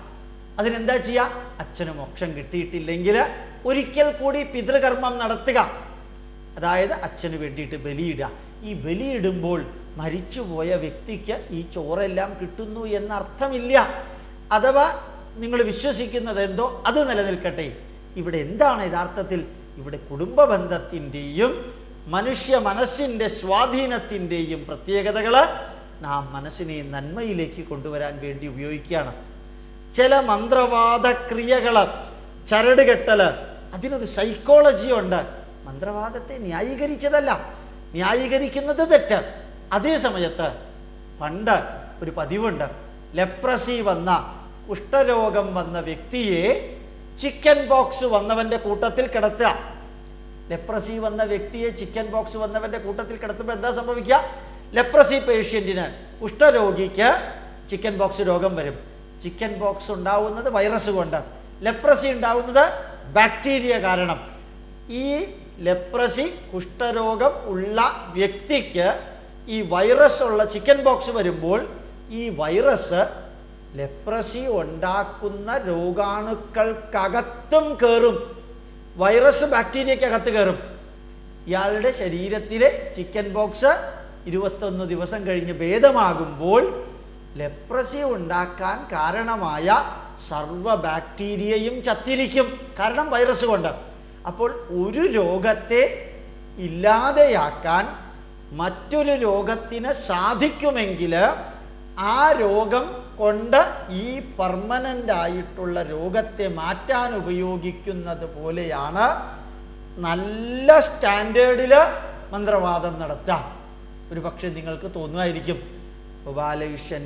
അതിനെന്താ ചെയ്യുക അച്ഛന് മോക്ഷം കിട്ടിയിട്ടില്ലെങ്കിൽ ഒരിക്കൽ കൂടി പിതൃകർമ്മം നടത്തുക. അതായത് അച്ഛന് വേണ്ടിയിട്ട് ബലിയിടുക. ഈ ബലിയിടുമ്പോൾ മരിച്ചുപോയ വ്യക്തിക്ക് ഈ ചോറെല്ലാം കിട്ടുന്നു എന്നർത്ഥമില്ല. അഥവാ നിങ്ങൾ വിശ്വസിക്കുന്നത് എന്തോ അത് നിലനിൽക്കട്ടെ. ഇവിടെ എന്താണ് യഥാർത്ഥത്തിൽ? ഇവിടെ കുടുംബ ബന്ധത്തിന്റെയും മനുഷ്യ മനസ്സിന്റെ സ്വാധീനത്തിന്റെയും പ്രത്യേകതകൾ നാം മനസ്സിനെ നന്മയിലേക്ക് കൊണ്ടുവരാൻ വേണ്ടി ഉപയോഗിക്കുകയാണ്. ചില മന്ത്രവാദ ക്രിയകൾ ചരടുകെട്ടൽ അതിനൊരു സൈക്കോളജി ഉണ്ട്. മന്ത്രവാദത്തെ ന്യായീകരിച്ചതല്ല. ന്യായീകരിക്കുന്നത് തെറ്റ്. അതേ സമയത്ത് പണ്ട് ഒരു പതിവുണ്ട്. ലെപ്രസി വന്ന കുഷ്ഠരോഗം വന്ന വ്യക്തിയെ ചിക്കൻ ബോക്സ് വന്നവന്റെ കൂട്ടത്തിൽ കിടത്തുക. ലെപ്രസി വന്ന വ്യക്തിയെ ചിക്കൻ ബോക്സ് വന്നവന്റെ കൂട്ടത്തിൽ കിടത്തുമ്പോൾ എന്താ സംഭവിക്കുക? ലെപ്രസി പേഷ്യന്റിന് കുഷ്ഠരോഗിക്ക് ചിക്കൻ ബോക്സ് രോഗം വരും. ചിക്കൻ ബോക്സ് ഉണ്ടാവുന്നത് വൈറസ് കൊണ്ട്. ലെപ്രസി ഉണ്ടാവുന്നത് ബാക്ടീരിയ കാരണം. ഈ ലെപ്രസി കുഷ്ഠരോഗം ഉള്ള വ്യക്തിക്ക് ഈ വൈറസ് ഉള്ള ചിക്കൻ ബോക്സ് വരുമ്പോൾ ഈ വൈറസ് ലെപ്രസി ഉണ്ടാക്കുന്ന രോഗാണുക്കൾക്കകത്തും കയറും വൈറസ് ബാക്ടീരിയക്കകത്ത് കയറും ഇയാളുടെ ശരീരത്തിലെ ചിക്കൻ ബോക്സ് ഇരുപത്തൊന്ന് ദിവസം കഴിഞ്ഞ് ഭേദമാകുമ്പോൾ ലെപ്രസി ഉണ്ടാക്കാൻ കാരണമായ സർവ ബാക്ടീരിയയും ചത്തിരിക്കും. കാരണം വൈറസ് കൊണ്ട്. അപ്പോൾ ഒരു രോഗത്തെ ഇല്ലാതെയാക്കാൻ മറ്റൊരു രോഗത്തിന് സാധിക്കുമെങ്കിൽ ആ രോഗം കൊണ്ട് ഈ പെർമനന്റ് ആയിട്ടുള്ള രോഗത്തെ മാറ്റാൻ ഉപയോഗിക്കുന്നത് പോലെയാണ് നല്ല സ്റ്റാൻഡേർഡിൽ മന്ത്രവാദം നടത്താം. ഒരു പക്ഷെ നിങ്ങൾക്ക് തോന്നുമായിരിക്കും ഗോപാലകൃഷ്ണൻ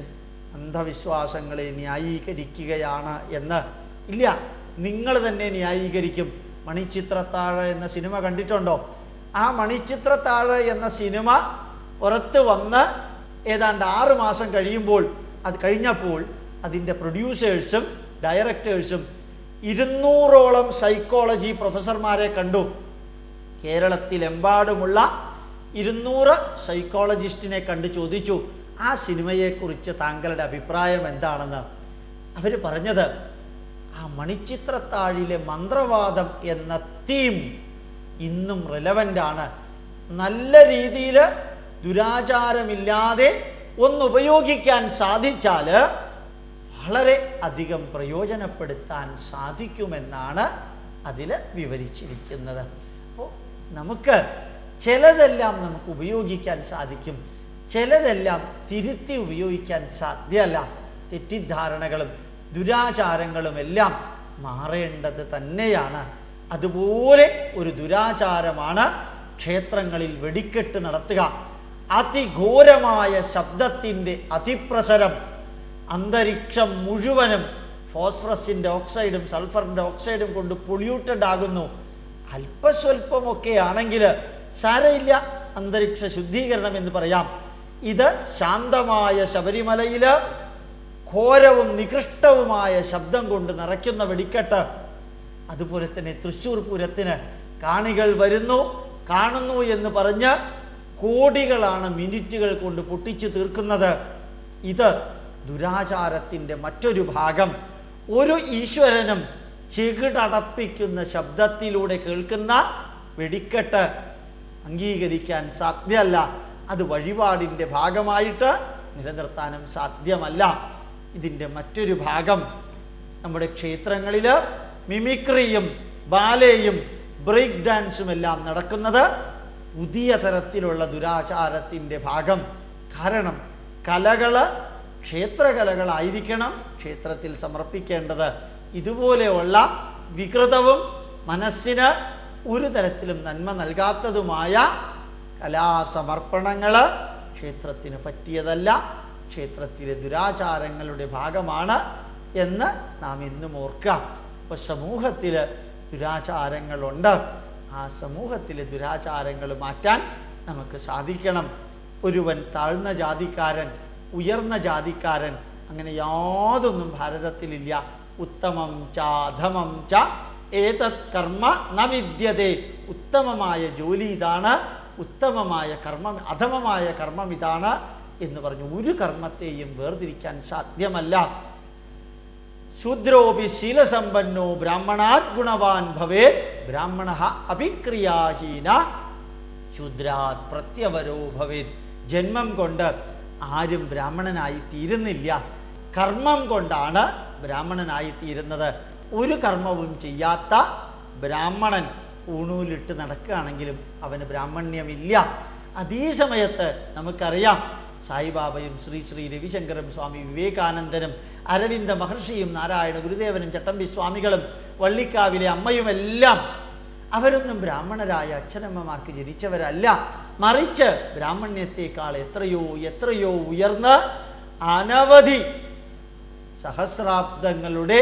അന്ധവിശ്വാസങ്ങളെ ന്യായീകരിക്കുകയാണ് എന്ന്. ഇല്ല നിങ്ങൾ തന്നെ ന്യായീകരിക്കും. മണിച്ചിത്രത്താഴ് എന്ന സിനിമ കണ്ടിട്ടുണ്ടോ? ആ മണിച്ചിത്രത്താഴ എന്ന സിനിമ പുറത്ത് വന്ന് ഏതാണ്ട് ആറു മാസം കഴിയുമ്പോൾ അത് കഴിഞ്ഞപ്പോൾ അതിന്റെ പ്രൊഡ്യൂസേഴ്സും ഡയറക്ടേഴ്സും ഇരുന്നൂറോളം സൈക്കോളജി പ്രൊഫസർമാരെ കണ്ടു. കേരളത്തിലെമ്പാടുമുള്ള ഇരുന്നൂറ് സൈക്കോളജിസ്റ്റിനെ കണ്ട് ചോദിച്ചു ആ സിനിമയെക്കുറിച്ച് താങ്കളുടെ അഭിപ്രായം എന്താണെന്ന്? അവർ പറഞ്ഞത് ആ മണിച്ചിത്രത്താഴിലെ മന്ത്രവാദം എന്ന തീം ഇന്നും റിലവന്റ് ആണ്. നല്ല രീതിയിൽ ദുരാചാരമില്ലാതെ ഒന്ന് ഉപയോഗിക്കാൻ സാധിച്ചാൽ വളരെ അധികം പ്രയോജനപ്പെടുത്താൻ സാധിക്കുമെന്നാണ് അതിൽ വിവരിച്ചിരിക്കുന്നത്. അപ്പോൾ നമുക്ക് ചിലതെല്ലാം നമുക്ക് ഉപയോഗിക്കാൻ സാധിക്കും. ചിലതെല്ലാം തിരുത്തി ഉപയോഗിക്കാൻ സാധ്യമല്ല തെറ്റിദ്ധാരണകളും ദുരാചാരങ്ങളും എല്ലാം മാറേണ്ടത് തന്നെയാണ്. അതുപോലെ ഒരു ദുരാചാരമാണ് ക്ഷേത്രങ്ങളിൽ വെടിക്കെട്ട് നടത്തുക. അതിഘോരമായ ശബ്ദത്തിന്റെ അതിപ്രസരം അന്തരീക്ഷം മുഴുവനും ഫോസ്ഫറസിന്റെ ഓക്സൈഡും സൾഫറിന്റെ ഓക്സൈഡും കൊണ്ട് പൊള്യൂട്ടഡ് ആകുന്നു. അല്പസ്വല്പമൊക്കെ ആണെങ്കിൽ സാരയില്ല അന്തരീക്ഷ ശുദ്ധീകരണം എന്ന് പറയാം. ഇത് ശാന്തമായ ശബരിമലയിൽ ഘോരവും നികൃഷ്ടവുമായ ശബ്ദം കൊണ്ട് നിറയ്ക്കുന്ന വെടിക്കെട്ട്. അതുപോലെ തന്നെ തൃശ്ശൂർ പൂരത്തിന് കാണികൾ വരുന്നു കാണുന്നു എന്ന് പറഞ്ഞ് കോടികളാണ് മിനിറ്റുകൾ കൊണ്ട് പൊട്ടിച്ചു തീർക്കുന്നത്. ഇത് ദുരാചാരത്തിന്റെ മറ്റൊരു ഭാഗം. ഒരു ഈശ്വരനും ചെകിടടപ്പിക്കുന്ന ശബ്ദത്തിലൂടെ കേൾക്കുന്ന വെടിക്കെട്ട് അംഗീകരിക്കാൻ സാധ്യമല്ല. അത് വഴിപാടിന്റെ ഭാഗമായിട്ട് നിലനിർത്താനും സാധ്യമല്ല. ഇതിന്റെ മറ്റൊരു ഭാഗം നമ്മുടെ ക്ഷേത്രങ്ങളിൽ മിമിക്രിയും ബാലയും ബ്രേക്ക് ഡാൻസും എല്ലാം നടക്കുന്നത് പുതിയ തരത്തിലുള്ള ദുരാചാരത്തിന്റെ ഭാഗം. കാരണം കലകൾ ക്ഷേത്രകലകളായിരിക്കണം ക്ഷേത്രത്തിൽ സമർപ്പിക്കേണ്ടത്. ഇതുപോലെയുള്ള വികൃതവും മനസ്സിന് ഒരു തരത്തിലും നന്മ നൽകാത്തതുമായ കലാസമർപ്പണങ്ങൾ ക്ഷേത്രത്തിന് പറ്റിയതല്ല. ക്ഷേത്രത്തിലെ ദുരാചാരങ്ങളുടെ ഭാഗമാണ് എന്ന് നാം ഇന്നും ഓർക്കാം അപ്പോൾ സമൂഹത്തിൽ ദുരാചാരങ്ങളുണ്ട്. ആ സമൂഹത്തിലെ ദുരാചാരങ്ങൾ മാറ്റാൻ നമുക്ക് സാധിക്കണം. ഒരുവൻ താഴ്ന്ന ജാതിക്കാരൻ ഉയർന്ന ജാതിക്കാരൻ അങ്ങനെ യാതൊന്നും ഭാരതത്തിലില്ല. ഉത്തമം ചാധമം ച ഏതത് കർമ്മ ന വിദ്യതേ. ഉത്തമമായ ജോലി ഇതാണ്. ഉത്തമമായ കർമ്മം അധമമായ കർമ്മം ഇതാണ്. എന്ന് പറഞ്ഞു. ഒരു കർമ്മത്തെയും വേർതിരിക്കാൻ സാധ്യമല്ല. ശൂദ്രോപി ശീലസമ്പന്നോ ബ്രാഹ്മണാത് ഗുണവാൻ ഭവേ ബ്രാഹ്മണ അഭിക്രിയാഹീന ശൂദ്രാത് പ്രത്യവരോ ഭവേ. ജന്മം കൊണ്ട് ആരും ബ്രാഹ്മണനായി തീരുന്നില്ല. കർമ്മം കൊണ്ടാണ് ബ്രാഹ്മണനായി തീരുന്നത്. ഒരു കർമ്മവും ചെയ്യാത്ത ബ്രാഹ്മണൻ ഊണൂലിട്ട് നടക്കുകയാണെങ്കിലും അവന് ബ്രാഹ്മണ്യമില്ല. അതേ സമയത്ത് നമുക്കറിയാം സായിബാബയും ശ്രീ ശ്രീ രവിശങ്കറും സ്വാമി വിവേകാനന്ദനും അരവിന്ദ മഹർഷിയും നാരായണ ഗുരുദേവനും ചട്ടമ്പി സ്വാമികളും വള്ളിക്കാവിലെ അമ്മയുമെല്ലാം അവരൊന്നും ബ്രാഹ്മണരായ അച്ഛനമ്മമാർക്ക് ജനിച്ചവരല്ല. മറിച്ച് ബ്രാഹ്മണ്യത്തെക്കാൾ എത്രയോ എത്രയോ ഉയർന്ന അനവധി സഹസ്രാബ്ദങ്ങളുടെ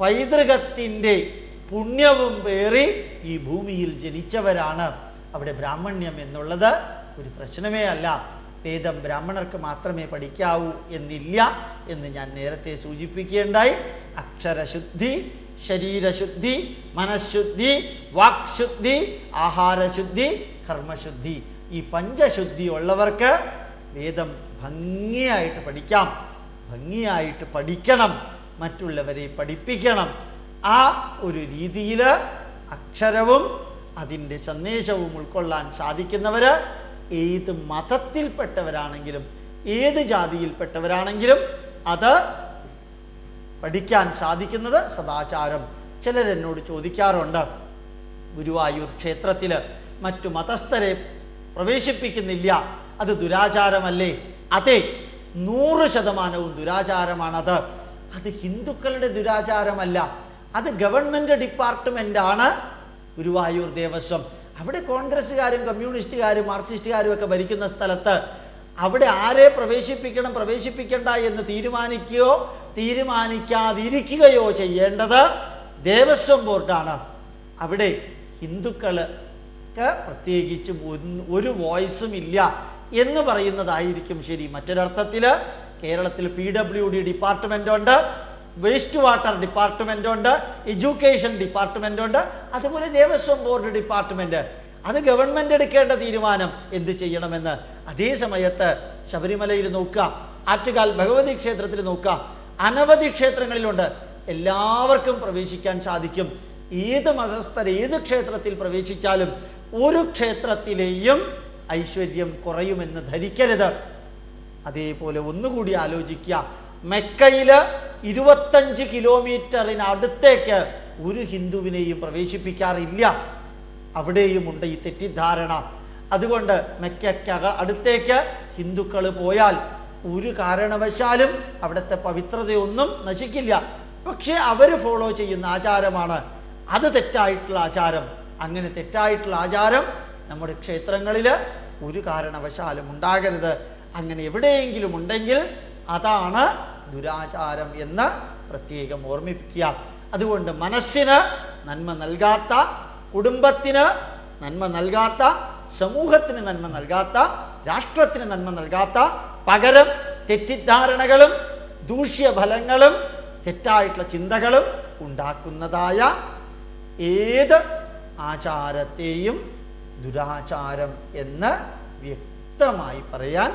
പൈതൃകത്തിന്റെ പുണ്യവും പേറി ഈ ഭൂമിയിൽ ജനിച്ചവരാണ്. അവിടെ ബ്രാഹ്മണ്യം എന്നുള്ളത് ഒരു പ്രശ്നമേ അല്ല. വേദം ബ്രാഹ്മണർക്ക് മാത്രമേ പഠിക്കാവൂ എന്നില്ല എന്ന് ഞാൻ നേരത്തെ സൂചിപ്പിക്കുകയുണ്ടായി. അക്ഷരശുദ്ധി ശരീരശുദ്ധി മനഃശുദ്ധി വാക്ശുദ്ധി ആഹാരശുദ്ധി കർമ്മശുദ്ധി ഈ പഞ്ചശുദ്ധി ഉള്ളവർക്ക് വേദം ഭംഗിയായിട്ട് പഠിക്കാം. ഭംഗിയായിട്ട് പഠിക്കണം. മറ്റുള്ളവരെ പഠിപ്പിക്കണം. ആ ഒരു രീതിയിൽ അക്ഷരവും അതിന്റെ സന്ദേശവും ഉൾക്കൊള്ളാൻ സാധിക്കുന്നവർ ഏത് മതത്തിൽപ്പെട്ടവരാണെങ്കിലും ഏത് ജാതിയിൽപ്പെട്ടവരാണെങ്കിലും അത് പഠിക്കാൻ സാധിക്കുന്നത് സദാചാരം. ചിലരെന്നോട് ചോദിക്കാറുണ്ട് ഗുരുവായൂർ ക്ഷേത്രത്തിൽ മറ്റു മതസ്ഥരെ പ്രവേശിപ്പിക്കുന്നില്ല അത് ദുരാചാരമല്ലേ? അതെ നൂറ് ശതമാനവും ദുരാചാരമാണത്. അത് ഹിന്ദുക്കളുടെ ദുരാചാരമല്ല അത് ഗവൺമെന്റ് ഡിപ്പാർട്ട്മെന്റാണ് ഗുരുവായൂർ ദേവസ്വം. അവിടെ കോൺഗ്രസ്സുകാരും കമ്മ്യൂണിസ്റ്റുകാരും മാർക്സിസ്റ്റുകാരും ഒക്കെ ഭരിക്കുന്ന സ്ഥലത്ത് അവിടെ ആരെ പ്രവേശിപ്പിക്കണം പ്രവേശിപ്പിക്കണ്ട എന്ന് തീരുമാനിക്കുകയോ തീരുമാനിക്കാതിരിക്കുകയോ ചെയ്യേണ്ടത് ദേവസ്വം ബോർഡാണ്. അവിടെ ഹിന്ദുക്കൾക്ക് പ്രത്യേകിച്ചും ഒരു വോയിസും ഇല്ല എന്ന് പറയുന്നതായിരിക്കും ശരി. മറ്റൊരർത്ഥത്തിൽ കേരളത്തിൽ പി ഡബ്ല്യു ഡി ഡിപ്പാർട്ട്മെന്റ് ഉണ്ട്. വേസ്റ്റ് വാട്ടർ ഡിപ്പാർട്ട്മെന്റ് ഉണ്ട് എഡ്യൂക്കേഷൻ ഡിപ്പാർട്ട്മെന്റ് ഉണ്ട് അതുപോലെ ദേവസ്വം ബോർഡ് ഡിപ്പാർട്ട്മെന്റ് അത് ഗവൺമെന്റ് എടുക്കേണ്ട തീരുമാനം എന്ത് ചെയ്യണമെന്ന്. അതേ സമയത്ത് ശബരിമലയിൽ നോക്കുക ആറ്റുകാൽ ഭഗവതി ക്ഷേത്രത്തിൽ നോക്കുക. അനവധി ക്ഷേത്രങ്ങളിലുണ്ട്. എല്ലാവർക്കും പ്രവേശിക്കാൻ സാധിക്കും. ഏത് മതസ്ഥർ ഏത് ക്ഷേത്രത്തിൽ പ്രവേശിച്ചാലും ഒരു ക്ഷേത്രത്തിലെയും ഐശ്വര്യം കുറയുമെന്ന് ധരിക്കരുത്. അതേപോലെ ഒന്നുകൂടി ആലോചിക്കുക. മെക്കയിൽ ഇരുപത്തഞ്ച് കിലോമീറ്ററിനടുത്തേക്ക് ഒരു ഹിന്ദുവിനെയും പ്രവേശിപ്പിക്കാറില്ല. അവിടെയും ഉണ്ട് ഈ തെറ്റിദ്ധാരണ. അതുകൊണ്ട് മെക്കയ്ക്കക അടുത്തേക്ക് ഹിന്ദുക്കൾ പോയാൽ ഒരു കാരണവശാലും അവിടുത്തെ പവിത്രതയൊന്നും നശിക്കില്ല. പക്ഷെ അവർ ഫോളോ ചെയ്യുന്ന ആചാരമാണ്. അത് തെറ്റായിട്ടുള്ള ആചാരം. അങ്ങനെ തെറ്റായിട്ടുള്ള ആചാരം നമ്മുടെ ക്ഷേത്രങ്ങളിൽ ഒരു കാരണവശാലും ഉണ്ടാകരുത്. അങ്ങനെ എവിടെയെങ്കിലും ഉണ്ടെങ്കിൽ അതാണ് ദുരാചാരം എന്ന് പ്രത്യേകം ഓർമ്മിപ്പിക്കുക. അതുകൊണ്ട് മനസ്സിന് നന്മ നൽകാത്ത കുടുംബത്തിന് നന്മ നൽകാത്ത സമൂഹത്തിന് നന്മ നൽകാത്ത രാഷ്ട്രത്തിന് നന്മ നൽകാത്ത പകരം തെറ്റിദ്ധാരണകളും ദൂഷ്യഫലങ്ങളും തെറ്റായിട്ടുള്ള ചിന്തകളും ഉണ്ടാക്കുന്നതായ ഏത് ആചാരത്തെയും ദുരാചാരം എന്ന് വ്യക്തമായി പറയാൻ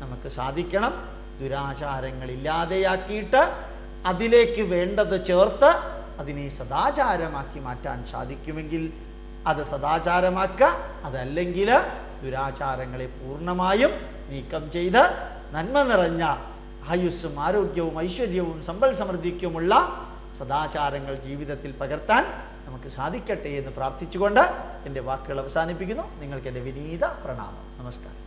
നമുക്ക് സാധിക്കണം. ദുരാചാരങ്ങൾ ഇല്ലാതെയാക്കിയിട്ട് അതിലേക്ക് വേണ്ടത് ചേർത്ത് അതിനെ സദാചാരമാക്കി മാറ്റാൻ സാധിക്കുമെങ്കിൽ അത് സദാചാരമാക്കുക അതല്ലെങ്കിൽ ദുരാചാരങ്ങളെ പൂർണമായും നീക്കം ചെയ്ത് നന്മ നിറഞ്ഞ ആയുസ്സും ആരോഗ്യവും ഐശ്വര്യവും സമ്പൽ സമൃദ്ധിക്കുമുള്ള സദാചാരങ്ങൾ ജീവിതത്തിൽ പകർത്താൻ നമുക്ക് സാധിക്കട്ടെ എന്ന് പ്രാർത്ഥിച്ചുകൊണ്ട് എന്റെ വാക്കുകൾ അവസാനിപ്പിക്കുന്നു. നിങ്ങൾക്ക് എന്റെ വിനീത പ്രണാമം. നമസ്കാരം.